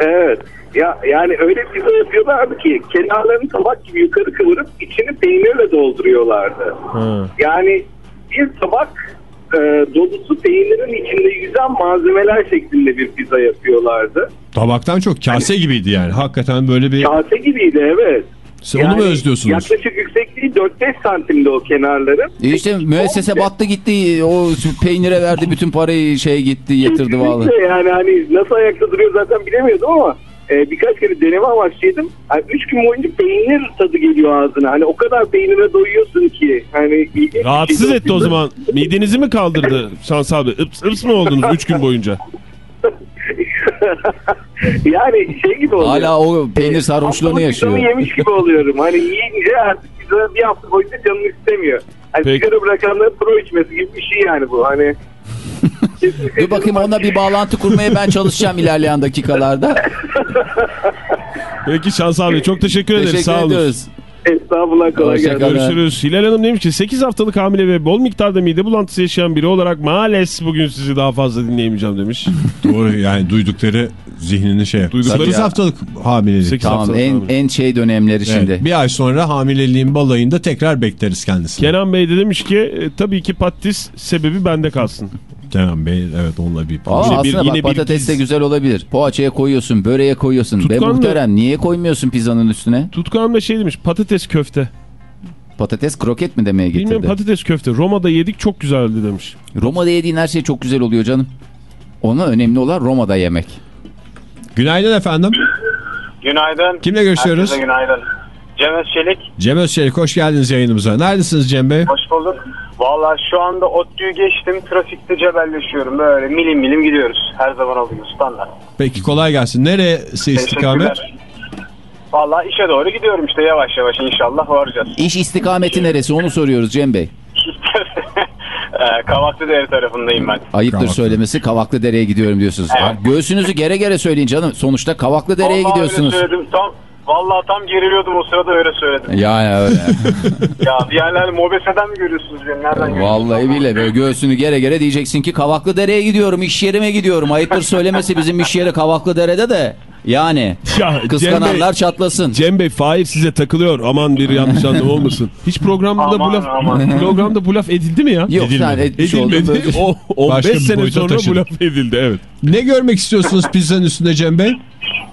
Evet. Ya yani öyle pizza yapıyorlardı ki kenarlarını tabak gibi yukarı kıvırıp içini peynirle dolduruyorlardı. Ha. Yani bir tabak e, dolusu peynirin içinde yüzen malzemeler şeklinde bir pizza yapıyorlardı. Tabaktan çok kase gibiydi yani. Hakikaten böyle bir... Kase gibiydi evet. Siz onu mu özlüyorsunuz? Yaklaşık yüksekliği 4-5 santimde o kenarların. E işte müessese battı gitti o peynire verdi bütün parayı şey gitti getirdi vallahi. Yani hani nasıl ayakta duruyor zaten bilemiyordum ama e, birkaç kere deneme amaçlıydım. Yani üç gün boyunca peynir tadı geliyor ağzına. Hani o kadar peynire doyuyorsun ki. Hani Rahatsız şeydi etti o zaman. Midenizi mi kaldırdı Şansal Bey? Ips, ıps mı oldunuz 3 gün boyunca? yani şey gibi oluyor. Hala o peynir sarhoşluğunu yaşıyor. yemiş gibi oluyorum. Hani yiyince artık bir hafta boyunca canım istemiyor. Hani sigara bırakanların pro içmesi gibi bir şey yani bu. Hani Dur bakayım onunla bir bağlantı kurmaya ben çalışacağım ilerleyen dakikalarda. Peki Şansal Bey çok teşekkür ederiz. Teşekkür Sağ olun. ediyoruz. Estağfurullah kolay gelsin. Görüşürüz. Hilal Hanım demiş ki 8 haftalık hamile ve bol miktarda mide bulantısı yaşayan biri olarak maalesef bugün sizi daha fazla dinleyemeyeceğim demiş. Doğru yani duydukları zihnini şey yapıyor. Duydukları 8 ya. haftalık hamilelik. Sekiz Tamam haftalık en, hamile. en şey dönemleri şimdi. Evet, bir ay sonra hamileliğin balayında tekrar bekleriz kendisini. Kenan Bey de demiş ki e, tabii ki patates sebebi bende kalsın. Kenan Bey evet onunla bir Aa, Yine bir- aslında yine bir bak patates de giz- güzel olabilir. Poğaçaya koyuyorsun, böreğe koyuyorsun. Be Tutkan da- muhterem niye koymuyorsun pizzanın üstüne? Tutku Hanım da şey demiş patates köfte. Patates kroket mi demeye Bilmiyorum getirdi? patates köfte. Roma'da yedik çok güzeldi demiş. Roma'da yediğin her şey çok güzel oluyor canım. Ona önemli olan Roma'da yemek. Günaydın efendim. Günaydın. Kimle görüşüyoruz? Herkese günaydın. Cem Özçelik. Cem Özçelik hoş geldiniz yayınımıza. Neredesiniz Cem Bey? Hoş bulduk. Valla şu anda ODTÜ'yü geçtim. Trafikte cebelleşiyorum. Böyle milim milim gidiyoruz. Her zaman oluyor standart. Peki kolay gelsin. Neresi istikamet? Valla işe doğru gidiyorum işte yavaş yavaş inşallah varacağız. İş istikameti neresi onu soruyoruz Cem Bey. Ee, Kavaklıdere tarafındayım ben. Ayıptır Kavaklı. söylemesi Kavaklıdere'ye gidiyorum diyorsunuz. Evet. Göğsünüzü gere gere söyleyin canım. Sonuçta Kavaklıdere'ye gidiyorsunuz. Tam, vallahi tam geriliyordum o sırada öyle söyledim. Yani öyle. ya bir yerler mobeseden mi görüyorsunuz beni? Nereden görüyorsunuz? Vallahi bile böyle göğsünü gere gere diyeceksin ki Kavaklıdere'ye gidiyorum, iş yerime gidiyorum. Ayıptır söylemesi bizim iş yeri Kavaklıdere'de de. Yani Ya Cem Bey, kıskananlar çatlasın. Cem Bey Fahir size takılıyor. Aman bir yanlış anlam olmasın. Hiç programda bu Aman, laf aman. programda bu laf edildi mi ya? Yok Edilmedi. sen etmiş oldun. Edilmedi. böyle. O 15 Başka bir sene sonra taşıdı. bu laf edildi evet. Ne görmek istiyorsunuz pizzanın üstünde Cem Bey?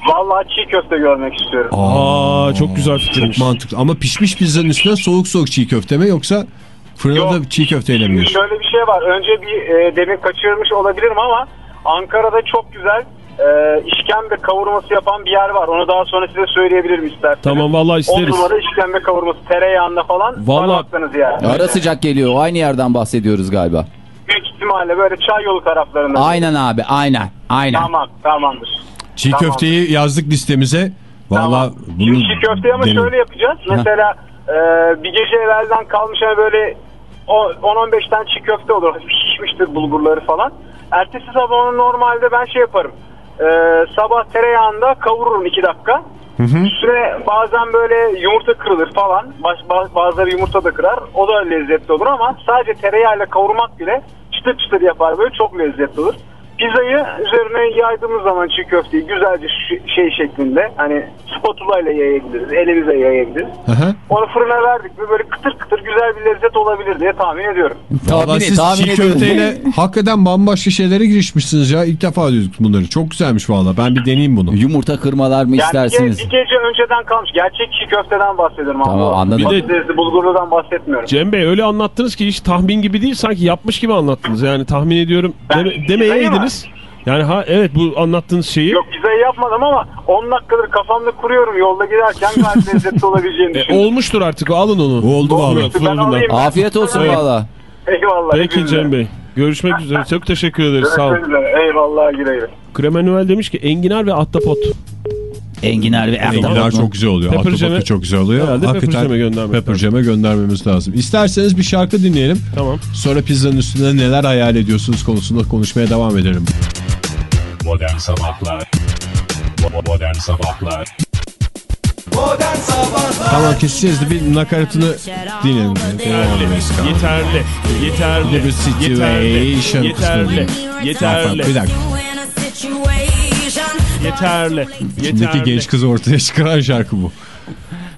Vallahi çiğ köfte görmek istiyorum. Aa çok güzel fikirmiş. Mantıklı ama pişmiş pizzanın üstüne soğuk soğuk çiğ köfte mi yoksa Fırında Yok. çiğ köfteyle mi? Şöyle bir şey var. Önce bir e, demin kaçırmış olabilirim ama Ankara'da çok güzel e, işkembe kavurması yapan bir yer var. Onu daha sonra size söyleyebilirim isterseniz. Tamam, vallahi isteriz. 10 numara işkembe kavurması tereyağında falan. Vallahi. yani. Ara sıcak geliyor. Aynı yerden bahsediyoruz galiba. Büyük ihtimalle böyle çay yolu taraflarında. Aynen abi aynen. Aynen. Tamam tamamdır. Çiğ Tamam. köfteyi yazdık listemize. Valla Tamam. bunu çiğ köfteyi ama deneyin. şöyle yapacağız. Mesela e, bir gece evvelden kalmış hani böyle o- 10-15 tane çiğ köfte olur. Şişmiştir bulgurları falan. Ertesi sabah onu normalde ben şey yaparım. E, sabah tereyağında kavururum 2 dakika. Üstüne bazen böyle yumurta kırılır falan. Baş, ba- bazıları yumurta da kırar. O da lezzetli olur ama sadece tereyağıyla kavurmak bile çıtır çıtır yapar böyle çok lezzetli olur. Pizzayı üzerine yaydığımız zaman çiğ köfteyi güzelce şey şeklinde hani spatula ile yayabiliriz, elimizle yayabiliriz. Hı hı. Onu fırına verdik ve böyle kıtır kıtır güzel bir lezzet olabilir diye tahmin ediyorum. Tahmin, siz tahmin çiğ köfteyle hakikaten bambaşka şeylere girişmişsiniz ya. İlk defa duyduk bunları. Çok güzelmiş valla. Ben bir deneyeyim bunu. Yumurta kırmalar mı Yani istersiniz? bir, bir gece önceden kalmış. Gerçek çiğ köfteden bahsediyorum. Tamam, ama. anladım. Bir de- bulgurludan bahsetmiyorum. Cem Bey öyle anlattınız ki hiç tahmin gibi değil sanki yapmış gibi anlattınız. Yani tahmin ediyorum deme, demeyeydiniz. Yani ha evet bu anlattığınız şeyi Yok pizzayı yapmadım ama 10 dakikadır kafamda kuruyorum yolda giderken gayet lezzetli olabileceğini E, düşünüyorum. olmuştur artık alın onu. Oldu valla. Afiyet olsun Evet. valla. Eyvallah. Peki. Cem Bey. Görüşmek üzere. Çok teşekkür ederiz. Sağ olun. Üzere. Eyvallah güle güle. Kremanuel demiş ki enginar ve ahtapot. Enginar ve Enginar çok güzel oluyor. Pepper Ahtapot Jam'e- çok güzel oluyor. Herhalde Pepper Hakikaten Jam'e göndermek Pepper lazım. Jam'e göndermemiz lazım. İsterseniz bir şarkı dinleyelim. Tamam. Sonra pizzanın üstünde neler hayal ediyorsunuz konusunda konuşmaya devam edelim. Modern Sabahlar Bo- Modern Sabahlar Tamam keseceğiz de bir nakaratını dinleyelim. Yeterli. Yeterli. De bir situation Yeterli. Yeterli. Yeterli. Bir dakika. Yeterli. İçindeki Yeterli. genç kızı ortaya çıkaran şarkı bu.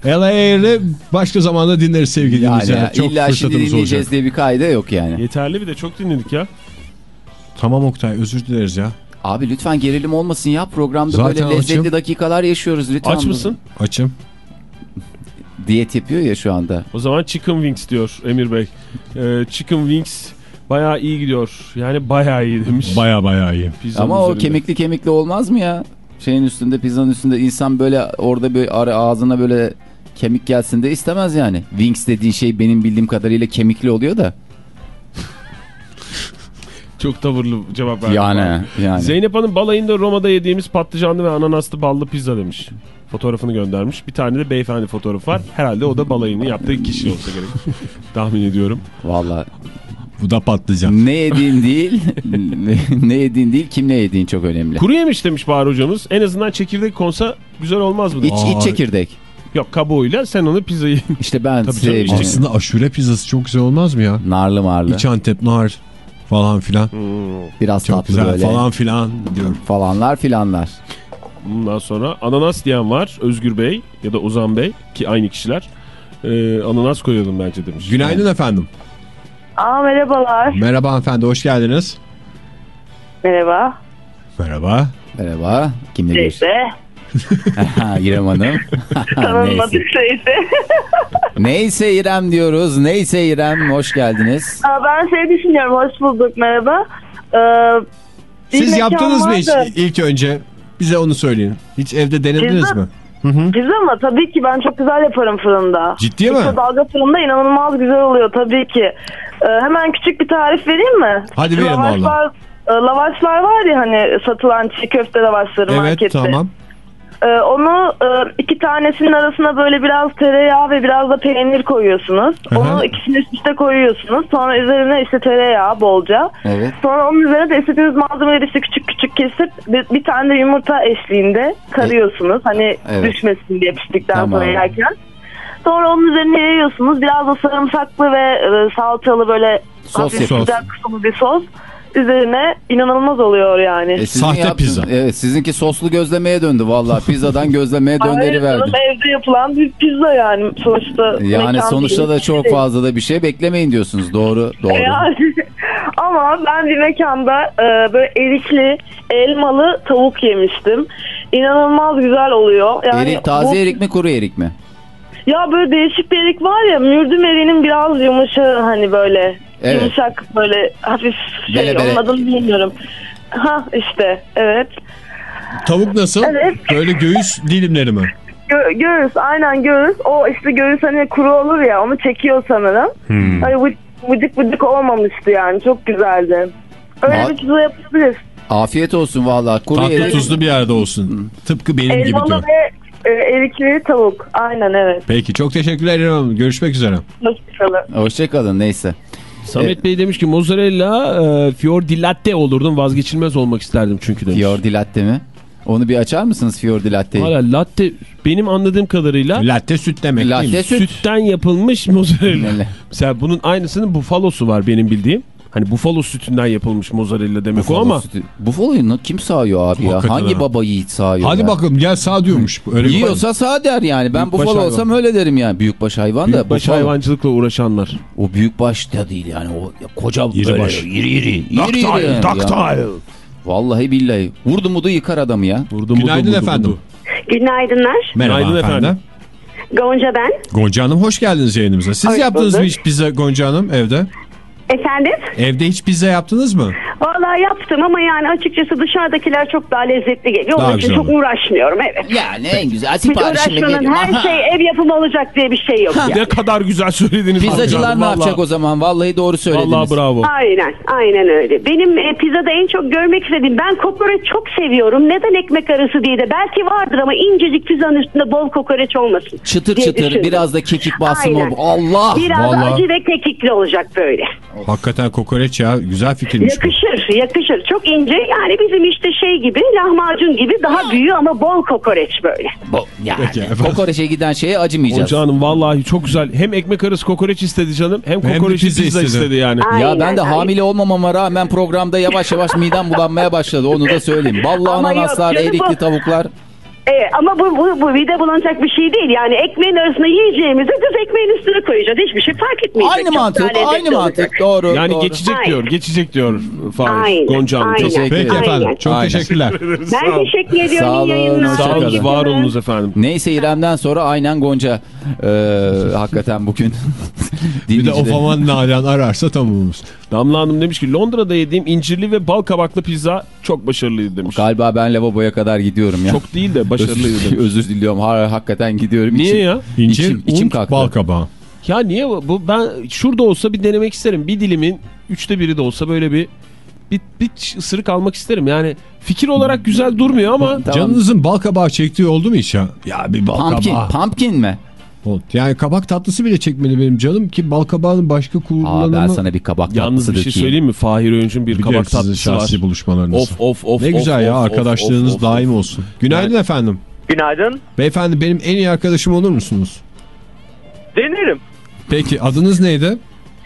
L.A.'ı başka zamanda dinleriz sevgili Yani dinleyiciler. Çok illa şimdi dinleyeceğiz olacak. diye bir kaide yok yani. Yeterli bir de çok dinledik ya. Tamam Oktay özür dileriz ya. Abi lütfen gerilim olmasın ya programda Zaten böyle lezzetli açım. dakikalar yaşıyoruz lütfen. Aç mısın? Açım. Diyet yapıyor ya şu anda. O zaman Chicken Wings diyor Emir Bey. Ee, chicken Wings bayağı iyi gidiyor. Yani bayağı iyi demiş. Baya baya iyi. Pizzanın Ama o üzerinde. kemikli kemikli olmaz mı ya? Şeyin üstünde pizzanın üstünde insan böyle orada böyle ağzına böyle kemik gelsin de istemez yani. Wings dediğin şey benim bildiğim kadarıyla kemikli oluyor da. Çok tavırlı cevap verdi. Yani yani. Zeynep Hanım balayında Roma'da yediğimiz patlıcanlı ve ananaslı ballı pizza demiş. Fotoğrafını göndermiş. Bir tane de beyefendi fotoğrafı var. Herhalde o da balayını yaptığı kişi olsa gerek. Tahmin ediyorum. Valla Bu da patlıcan. ne yediğin değil ne, yediğin değil kim ne yediğin çok önemli. Kuru yemiş demiş Bahar hocamız. En azından çekirdek konsa güzel olmaz mı? İç, iç çekirdek. Yok kabuğuyla sen onu pizzayı... İşte ben Tabii. Aslında aşure pizzası çok güzel olmaz mı ya? Narlı marlı. İç Antep nar falan filan. Biraz Çok tatlı güzel böyle. falan filan diyorum. Falanlar filanlar. Bundan sonra ananas diyen var. Özgür Bey ya da Ozan Bey ki aynı kişiler. Ee, ananas koyalım bence demiş. Günaydın efendim. Aa merhabalar. Merhaba hanımefendi hoş geldiniz. Merhaba. Merhaba. Merhaba. Kimle bir? İrem Hanım. Tanınmadık Neyse. neyse. Neyse İrem diyoruz. Neyse İrem hoş geldiniz. Aa, ben şey düşünüyorum. Hoş bulduk. Merhaba. Ee, Siz yaptınız mı hiç ilk önce? Bize onu söyleyin. Hiç evde denediniz mi? Pizza mı? Tabii ki ben çok güzel yaparım fırında. Ciddi mi? Pizza dalga fırında inanılmaz güzel oluyor tabii ki. Ee, hemen küçük bir tarif vereyim mi? Hadi verin Lavaşlar, valla. e, lavaşlar var ya hani satılan çiğ köfte lavaşları Evet markette. tamam. Ee, onu e, iki tanesinin arasına böyle biraz tereyağı ve biraz da peynir koyuyorsunuz. Hı hı. Onu ikisini üst üste koyuyorsunuz. Sonra üzerine işte tereyağı bolca. Evet. Sonra onun üzerine de istediğiniz malzemeleri işte küçük küçük kesip bir, bir tane de yumurta eşliğinde karıyorsunuz. Hani Evet. düşmesin diye piştikten Tamam. sonra yerken. Sonra onun üzerine yayıyorsunuz. Biraz da sarımsaklı ve e, salçalı böyle Sos hafif sıcak sulu bir sos. Üzerine inanılmaz oluyor yani. E, sizin Sahte pizza. Evet sizinki soslu gözlemeye döndü valla. Pizzadan gözlemeye dönderi verdi. canım, evde yapılan bir pizza yani sonuçta. Yani sonuçta da çok fazla da bir şey beklemeyin diyorsunuz. Doğru doğru. Yani, ama ben bir mekanda e, böyle erikli, elmalı tavuk yemiştim. İnanılmaz güzel oluyor. Yani Erik, taze bu- erik mi kuru erik mi? Ya böyle değişik bir erik var ya mürdüm eriğinin biraz yumuşağı hani böyle Evet. yumuşak böyle hafif şey Bele bele. onun adını bilmiyorum. Ha işte evet. Tavuk nasıl? Evet. Böyle göğüs dilimleri mi? Gö- göğüs aynen göğüs. O işte göğüs hani kuru olur ya onu çekiyor sanırım. Hmm. Hani vıc- vıcık vıcık olmamıştı yani çok güzeldi. Öyle Ma- bir pizza yapabiliriz. Afiyet olsun valla. Kuru Tatlı erik- tuzlu bir yerde olsun. Tıpkı benim gibi Elmalı diyor. ve e, erikli tavuk. Aynen evet. Peki çok teşekkürler İrem Hanım. Görüşmek üzere. Hoşçakalın. Hoşçakalın neyse. Samet Bey demiş ki mozzarella e, fior di latte olurdum vazgeçilmez olmak isterdim çünkü demiş. Fior di latte mi? Onu bir açar mısınız Fior di latte'yi? Hala latte benim anladığım kadarıyla Latte süt demek değil Latte mi? süt. sütten yapılmış mozzarella. Mesela bunun aynısının bufalosu var benim bildiğim. Hani bufalo sütünden yapılmış mozzarella demek o Buffalo ama sütü. Buffalo'yu na- kim sağıyor abi ya? Hakikaten Hangi ha. baba yiğit sağıyor Hadi ya? bakalım gel sağ diyormuş. Öyle bir- Yiyorsa sağ der yani. Ben Büyükbaş buffalo hayvan. olsam öyle derim yani. Büyükbaş hayvan da. büyükbaş hayvancılıkla uğraşanlar. O büyükbaş da değil yani. O ya koca İri böyle baş. iri iri. iri iri yani ya. Vallahi billahi. Vurdu mu da yıkar adamı ya. Vurdu, Günaydın vurdu, efendim. vurdu. Günaydınlar. Merhaba Günaydın efendim. efendim. Gonca ben. Gonca Hanım hoş geldiniz yayınımıza. Siz Hoş yaptınız mı bulduk. hiç pizza Gonca Hanım evde? Efendim? Evde hiç pizza yaptınız mı? Vallahi yaptım ama yani açıkçası dışarıdakiler çok daha lezzetli geliyor. Daha Onun için çok uğraşmıyorum evet. Yani en güzel uğraşmanın veririm. her Aha. şey ev yapımı olacak diye bir şey yok yani. Ne kadar güzel söylediniz. Pizzacılar Vallahi- ne yapacak o zaman? Vallahi doğru söylediniz. Vallahi bravo. Aynen, aynen öyle. Benim e, pizzada en çok görmek istediğim, ben kokoreç çok seviyorum. Neden ekmek arası diye de belki vardır ama incecik pizzanın üstünde bol kokoreç olmasın. Çıtır çıtır düşündüm. biraz da kekik o. Allah. Biraz vallahi. acı ve kekikli olacak böyle. Hakikaten kokoreç ya. Güzel fikirmiş bu. Yakışır, yakışır. Çok ince yani bizim işte şey gibi lahmacun gibi daha büyüğü ama bol kokoreç böyle. Bu, yani Peki efendim. kokoreçe giden şeye acımayacağız. Gonca Hanım vallahi çok güzel. Hem ekmek arası kokoreç istedi canım hem kokoreç pizza istedi. istedi. yani. Ya Aynen, ben de aynen. hamile olmamama rağmen programda yavaş yavaş midem bulanmaya başladı. Onu da söyleyeyim. Ballı Ama ananaslar, erikli bu- tavuklar. Evet, ama bu, bu, bu mide bulanacak bir şey değil. Yani ekmeğin arasına yiyeceğimizi düz ekmeğin üstüne koyacağız. Hiçbir şey fark etmeyecek. Aynı Çok mantık, daha lezzetli aynı mantık. olacak. Doğru. Yani doğru. geçecek Aynen. diyor, geçecek diyor Fahir. Aynen, Gonca Hanım. aynen. Teşekkür Peki ederim. efendim. Çok Aynen. teşekkürler. Ben teşekkür ediyorum. Sağ olun, İyi yayınlar. hoşça Sağ olun, var olunuz efendim. Neyse İrem'den sonra aynen Gonca. Ee, hakikaten bugün Bir de Ofaman Nalan ararsa tamamız. Damla Hanım demiş ki Londra'da yediğim incirli ve bal kabaklı pizza çok başarılıydı demiş. Galiba ben lavaboya kadar gidiyorum ya. Çok değil de başarılıydı özür, diliyorum. Ha, hakikaten gidiyorum. Niye İçim- ya? İncir, İçim, içim un, kalktı. bal kabağı. Ya niye bu? bu? Ben şurada olsa bir denemek isterim. Bir dilimin üçte biri de olsa böyle bir bir, bir ısırık almak isterim. Yani fikir olarak güzel durmuyor ama Tamam. Canınızın bal kabağı çektiği oldu mu hiç ya? Ya bir bal Pumpkin, kabağı. pumpkin mi? Yani kabak tatlısı bile çekmeli benim canım ki bal kabağının başka Aa, kullanımı. ben sana bir kabak yalnız tatlısı bir şey dökeyim. söyleyeyim mi? Fahir Öğüncü'nün bir Biliyorum kabak tatlısı var. şahsi buluşmalarınız. Of of of. ne of, güzel ya of, of, arkadaşlığınız of, of. daim olsun. Günaydın efendim. Günaydın. Beyefendi benim en iyi arkadaşım olur musunuz? Denerim. Peki adınız neydi?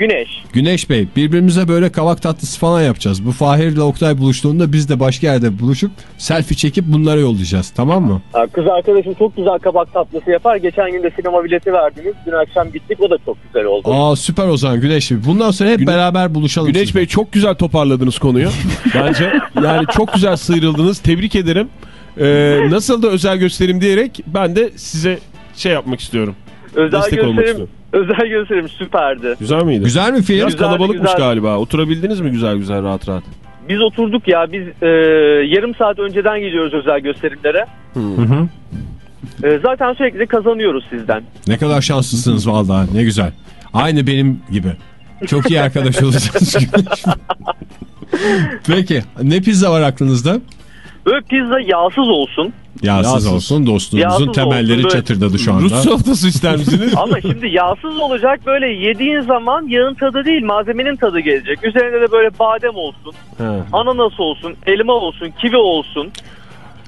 Güneş. Güneş Bey birbirimize böyle kabak tatlısı falan yapacağız. Bu Fahir ile Oktay buluştuğunda biz de başka yerde buluşup selfie çekip bunlara yollayacağız tamam mı? Ha, Kız arkadaşım çok güzel kabak tatlısı yapar. Geçen gün de sinema bileti verdiniz. Dün akşam gittik. O da çok güzel oldu. Aa süper o zaman Güneş Bey. Bundan sonra hep Güne- beraber buluşalım. Güneş sizinle. Bey çok güzel toparladınız konuyu. Bence yani çok güzel sıyrıldınız. Tebrik ederim. Ee, nasıl da özel gösterim diyerek ben de size şey yapmak istiyorum. özel destek olmak gösterim, özel gösterim süperdi. Güzel miydi? Güzel mi film? Biraz Güzel, kalabalıkmış güzel. galiba. Oturabildiniz mi güzel güzel rahat rahat? Biz oturduk ya. Biz e, yarım saat önceden gidiyoruz özel gösterimlere. Hı hı. E, zaten sürekli kazanıyoruz sizden. Ne kadar şanslısınız vallahi ne güzel. Aynı benim gibi. Çok iyi arkadaş olacağız. Peki ne pizza var aklınızda? Böyle pizza yağsız olsun. Yağsız, Yağsız. olsun dostluğumuzun Yağsız temelleri olsun, çatırdadı şu anda. Rus salatası ister misiniz? Ama şimdi yağsız olacak böyle yediğin zaman yağın tadı değil malzemenin tadı gelecek. Üzerinde de böyle badem olsun, Ha. ananas olsun, elma olsun, kivi olsun.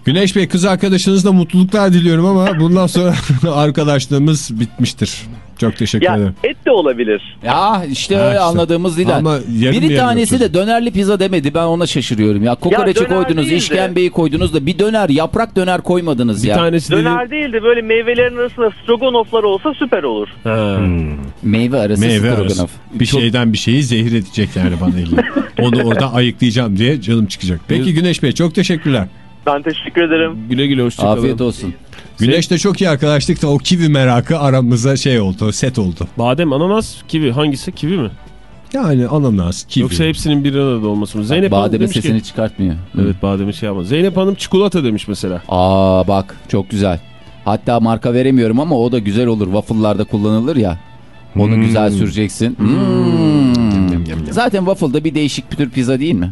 Güneş Bey kız arkadaşınızla mutluluklar diliyorum ama bundan sonra arkadaşlığımız bitmiştir. Çok teşekkür Ya ederim. et de olabilir. Ya işte Ha, öyle işte. anladığımız değil. Ama Biri tanesi de dönerli pizza demedi. Ben ona şaşırıyorum ya. Kokoreçi koydunuz, değil de- işkembeyi koydunuz da bir döner, yaprak döner koymadınız Bir ya. tanesi dedi. Döner değil de böyle meyvelerin arasında stroganoflar olsa süper olur. Ha. Meyve arası Meyve stroganoff. arası. Bir şeyden bir şeyi zehir edecek yani bana ilgili. Onu orada ayıklayacağım diye canım çıkacak. Peki Güneş Bey çok teşekkürler. Ben teşekkür ederim. Güle güle hoşçakalın. Afiyet olsun. Güneş'te çok iyi arkadaşlık da o kivi merakı aramıza şey oldu, set oldu. Badem, ananas, kivi. Hangisi? Kivi mi? Yani ananas, kivi. Yoksa hepsinin bir arada olması mı? Zeynep Hanım Bademe demiş sesini ki... çıkartmıyor. Evet bademi şey yapma. Zeynep Hanım çikolata demiş mesela. Aa bak çok güzel. Hatta marka veremiyorum ama o da güzel olur. Waffle'larda kullanılır ya. Onu güzel süreceksin. Hmm. Zaten waffle'da bir değişik bir tür pizza değil mi?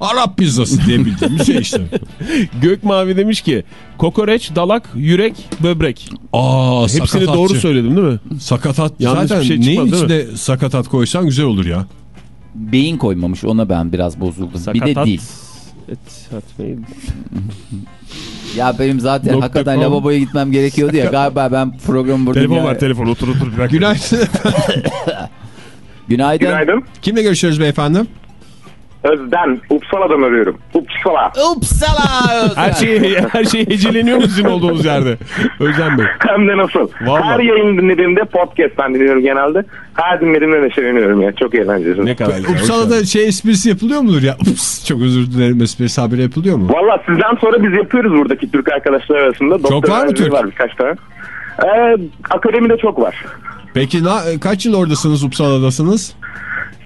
Arap pizzası diye bildiğimiz şey işte. Gök Mavi demiş ki kokoreç, dalak, yürek, böbrek. Aa, Hepsini sakatatçı. doğru söyledim değil mi? Sakatat. Yanlış Zaten bir şey neyin çıkmadı, içine sakatat koysan güzel olur ya. Beyin koymamış ona ben biraz bozuldum. Bir de Sakatat. dil. Ya benim zaten Nokta hakikaten com. lavaboya gitmem gerekiyordu ya. Galiba ben programı burada... Telefon ya- var telefon otur otur bir dakika. Günaydın. Günaydın. Günaydın. Kimle görüşüyoruz beyefendi? Özden. Uppsala'dan arıyorum. Uppsala. Upsala. Her şey her şey heceleniyor mu sizin olduğunuz yerde? Özlem Bey. Hem de nasıl? Vallahi. Her yayın dinlediğimde podcast'ten dinliyorum genelde. Her dinlediğimde neşeleniyorum ya. Çok eğlenceli. Ne kadar güzel. Uppsala'da şey esprisi yapılıyor mudur ya? Ups, çok özür dilerim esprisi haberi yapılıyor mu? Valla sizden sonra biz yapıyoruz buradaki Türk arkadaşlar arasında. Çok Doktor var mı Türk? Var birkaç tane. Ee, akademide çok var. Peki na, kaç yıl oradasınız Uppsala'dasınız?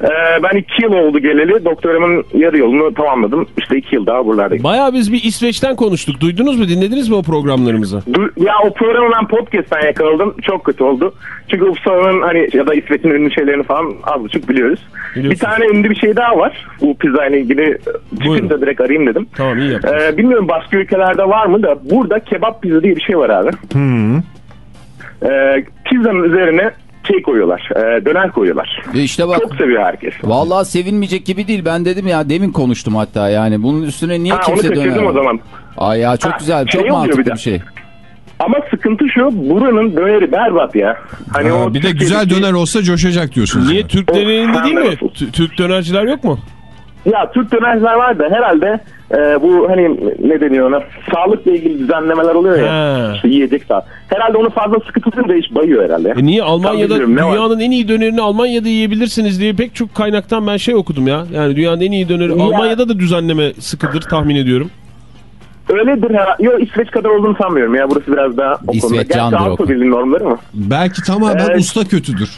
Ee, ben iki yıl oldu geleli. Doktoramın yarı yolunu tamamladım. İşte iki yıl daha buralardayım. Bayağı biz bir İsveç'ten konuştuk. Duydunuz mu? Dinlediniz mi o programlarımızı? Du- Ya o programı ben podcast'ten yakaladım. Çok kötü oldu. Çünkü Uppsala'nın hani ya da İsveç'in ünlü şeylerini falan az buçuk biliyoruz. Bir tane ünlü bir şey daha var. Bu pizza ile ilgili çıkınca direkt arayayım dedim. Tamam iyi yaptınız. Ee, bilmiyorum başka ülkelerde var mı da burada kebap pizza diye bir şey var abi. Ee, pizzanın üzerine şey koyuyorlar. e, döner koyuyorlar. İşte bak. Çok seviyor herkes. Vallahi sevinmeyecek gibi değil. Ben dedim ya demin konuştum hatta yani. Bunun üstüne niye Ha, onu kimse kaçırdım döner? o zaman. Ay ya çok Ha, güzel. şey Çok mantıklı bir şey. Ama sıkıntı şu buranın döneri berbat ya. Hani Ha, o bir de güzel döner olsa coşacak diyorsunuz. Niye yani. Türklerin elinde değil mi? Türk dönerciler yok mu? Ya Türk dönerciler var da herhalde e, bu hani ne deniyor ona sağlıkla ilgili düzenlemeler oluyor ya. Ha. İşte yiyecek sağ. Herhalde onu fazla sıkı tutunca iş bayıyor herhalde. E niye Almanya'da bilmiyorum, dünyanın en iyi dönerini Almanya'da yiyebilirsiniz diye pek çok kaynaktan ben şey okudum ya. Yani dünyanın en iyi döneri Ya. Almanya'da da düzenleme sıkıdır tahmin ediyorum. Öyledir herhalde. Yok İsveç kadar olduğunu sanmıyorum ya. Burası biraz daha o İsveç konuda. Candır Avrupa. Birliği normları mı? Belki tamamen Evet. usta kötüdür.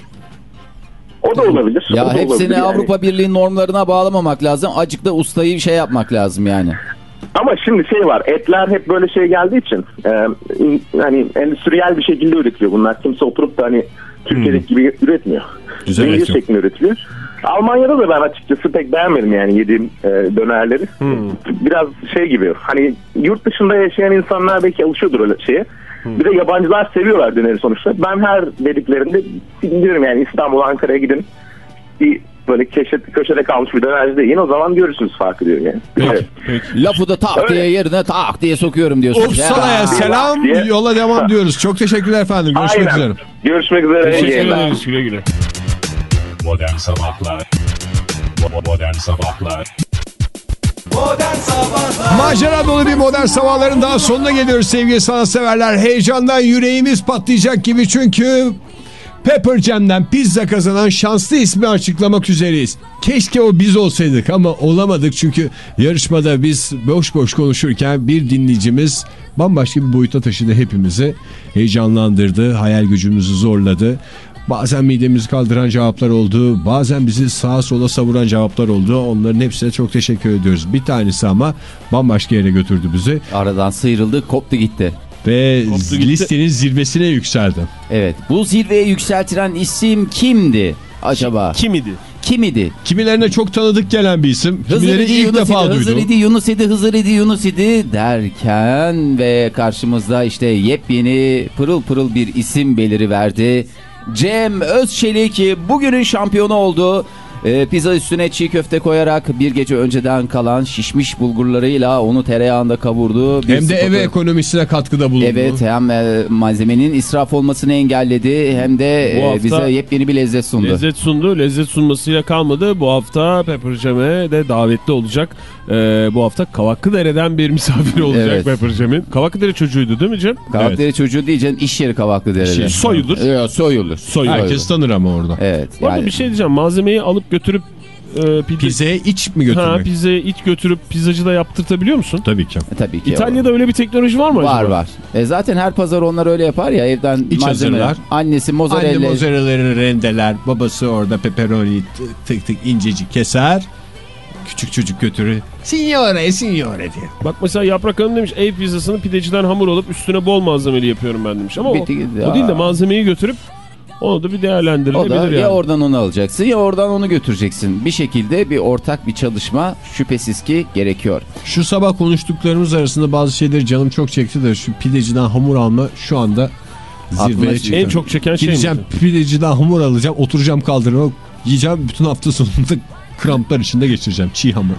O da olabilir. o Ya da hepsini olabilir yani. Avrupa Birliği normlarına bağlamamak lazım. Acık da ustayı şey yapmak lazım yani. Ama şimdi şey var. Etler hep böyle şey geldiği için e, hani endüstriyel bir şekilde üretiliyor bunlar. Kimse oturup da hani Türkiye'deki gibi üretmiyor. Güzel Zincir şeklinde üretiliyor. Almanya'da da ben açıkçası pek beğenmedim yani yediğim e, dönerleri. Biraz şey gibi hani yurt dışında yaşayan insanlar belki alışıyordur öyle şeye. Bir de yabancılar seviyorlar döneri sonuçta. Ben her dediklerinde diyorum yani İstanbul, Ankara'ya gidin. Bir böyle köşe, köşede kalmış bir dönerci de yiyin o zaman görürsünüz farkı diyor yani. Evet. Lafı da tak diye yerine tak diye sokuyorum diyorsunuz. Uppsala'ya Ya. selam diye. yola devam diyoruz. Çok teşekkürler efendim. Görüşmek Aynen. üzere. Görüşmek üzere. Teşekkür ederiz güle güle. Modern Sabahlar Modern Sabahlar Macera dolu bir modern sabahların daha sonuna geliyoruz sevgili sanatseverler. Heyecandan yüreğimiz patlayacak gibi çünkü Pepper Jam'den pizza kazanan şanslı ismi açıklamak üzereyiz. Keşke o biz olsaydık ama olamadık çünkü yarışmada biz boş boş konuşurken bir dinleyicimiz bambaşka bir boyuta taşıdı hepimizi. Heyecanlandırdı, hayal gücümüzü zorladı. Bazen midemizi kaldıran cevaplar oldu. Bazen bizi sağa sola savuran cevaplar oldu. Onların hepsine çok teşekkür ediyoruz. Bir tanesi ama bambaşka yere götürdü bizi. Aradan sıyrıldı koptu gitti. Ve Koptu gitti. listenin zirvesine yükseldi. Evet bu zirveye yükseltilen isim kimdi acaba? Kim idi? Kim idi? Kimilerine çok tanıdık gelen bir isim. Hızır Kimileri idi, ilk Yunus defa idi, Hızır idi, Yunus idi, Hızır idi, Yunus idi derken ve karşımızda işte yepyeni pırıl pırıl bir isim beliri verdi. Cem Özçelik bugünün şampiyonu oldu. Ee, pizza üstüne çiğ köfte koyarak bir gece önceden kalan şişmiş bulgurlarıyla onu tereyağında kavurdu. Bir Hem de eve ekonomisine katkıda bulundu. Evet hem e, malzemenin israf olmasını engelledi hem de e, bize yepyeni bir lezzet sundu. Lezzet sundu. Lezzet sunmasıyla kalmadı. Bu hafta Pepper Jam'e de davetli olacak. Ee, bu hafta Kavaklıdere'den bir misafir olacak Evet. Pepper Jam'in. Kavaklıdere çocuğuydu değil mi Cem? Kavaklıdere çocuğu diyeceksin iş yeri Kavaklıdere'de. Yeri. Soyulur. Evet, soyulur. Soyulur. Herkes tanır ama orada. Evet. Yani, bir şey diyeceğim. Malzemeyi alıp götürüp e, pide... Pizzaya iç mi Ha, götürmek? pizzaya iç götürüp pizzacıda yaptırtabiliyor musun? Tabii ki. E, tabii ki. İtalya'da öyle bir teknoloji var mı Var acaba? var. E zaten her pazar onlar öyle yapar ya evden İç malzemeler. hazırlar. Annesi Anne mozzarella. mozzarellaları rendeler. Babası orada pepperoni tık tık incecik keser. Küçük çocuk götürür. Signore signore diye. Bak mesela Yaprak Hanım demiş ev pizzasını pideciden hamur alıp üstüne bol malzemeli yapıyorum ben demiş. Ama o, o değil de malzemeyi götürüp onu da bir O değerlendirilebilir da yani. ya oradan onu alacaksın ya oradan onu götüreceksin. Bir şekilde bir ortak bir çalışma şüphesiz ki gerekiyor. Şu sabah konuştuklarımız arasında bazı şeyleri canım çok çekti de şu pideciden hamur alma şu anda zirveye çıktı. En çok çeken şey Gideceğim pideciden hamur alacağım oturacağım kaldırıma yiyeceğim bütün hafta sonunda kramplar içinde geçireceğim çiğ hamur.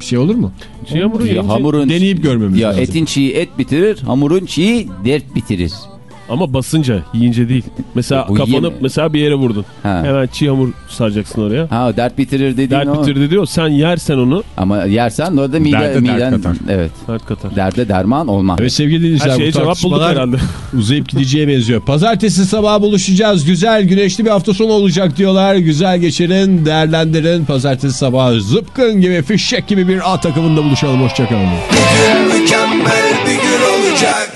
Bir şey olur mu? Çiğ hamuru Ya hamurun Deneyip görmemiz ya lazım. etin çiğ et bitirir, hamurun çiğ dert bitirir. Ama basınca yiyince değil. Mesela Bu kafanı yeme- mesela bir yere vurdun. Ha. Hemen çiğ hamur saracaksın oraya. Ha dert bitirir dediğin Dert o. bitirdi diyor. Sen yersen onu Ama yersen orada mide, Derde dert miden katar. evet. dert katar. Derde derman olmaz. Evet sevgili dinleyiciler Her şeye bu cevap bulduk herhalde. uzayıp gideceğe benziyor. Pazartesi sabahı buluşacağız. Güzel güneşli bir hafta sonu olacak diyorlar. Güzel geçirin, değerlendirin. Pazartesi sabahı zıpkın gibi, fişek gibi bir A takımında buluşalım. Hoşçakalın. Mükemmel bir gün olacak.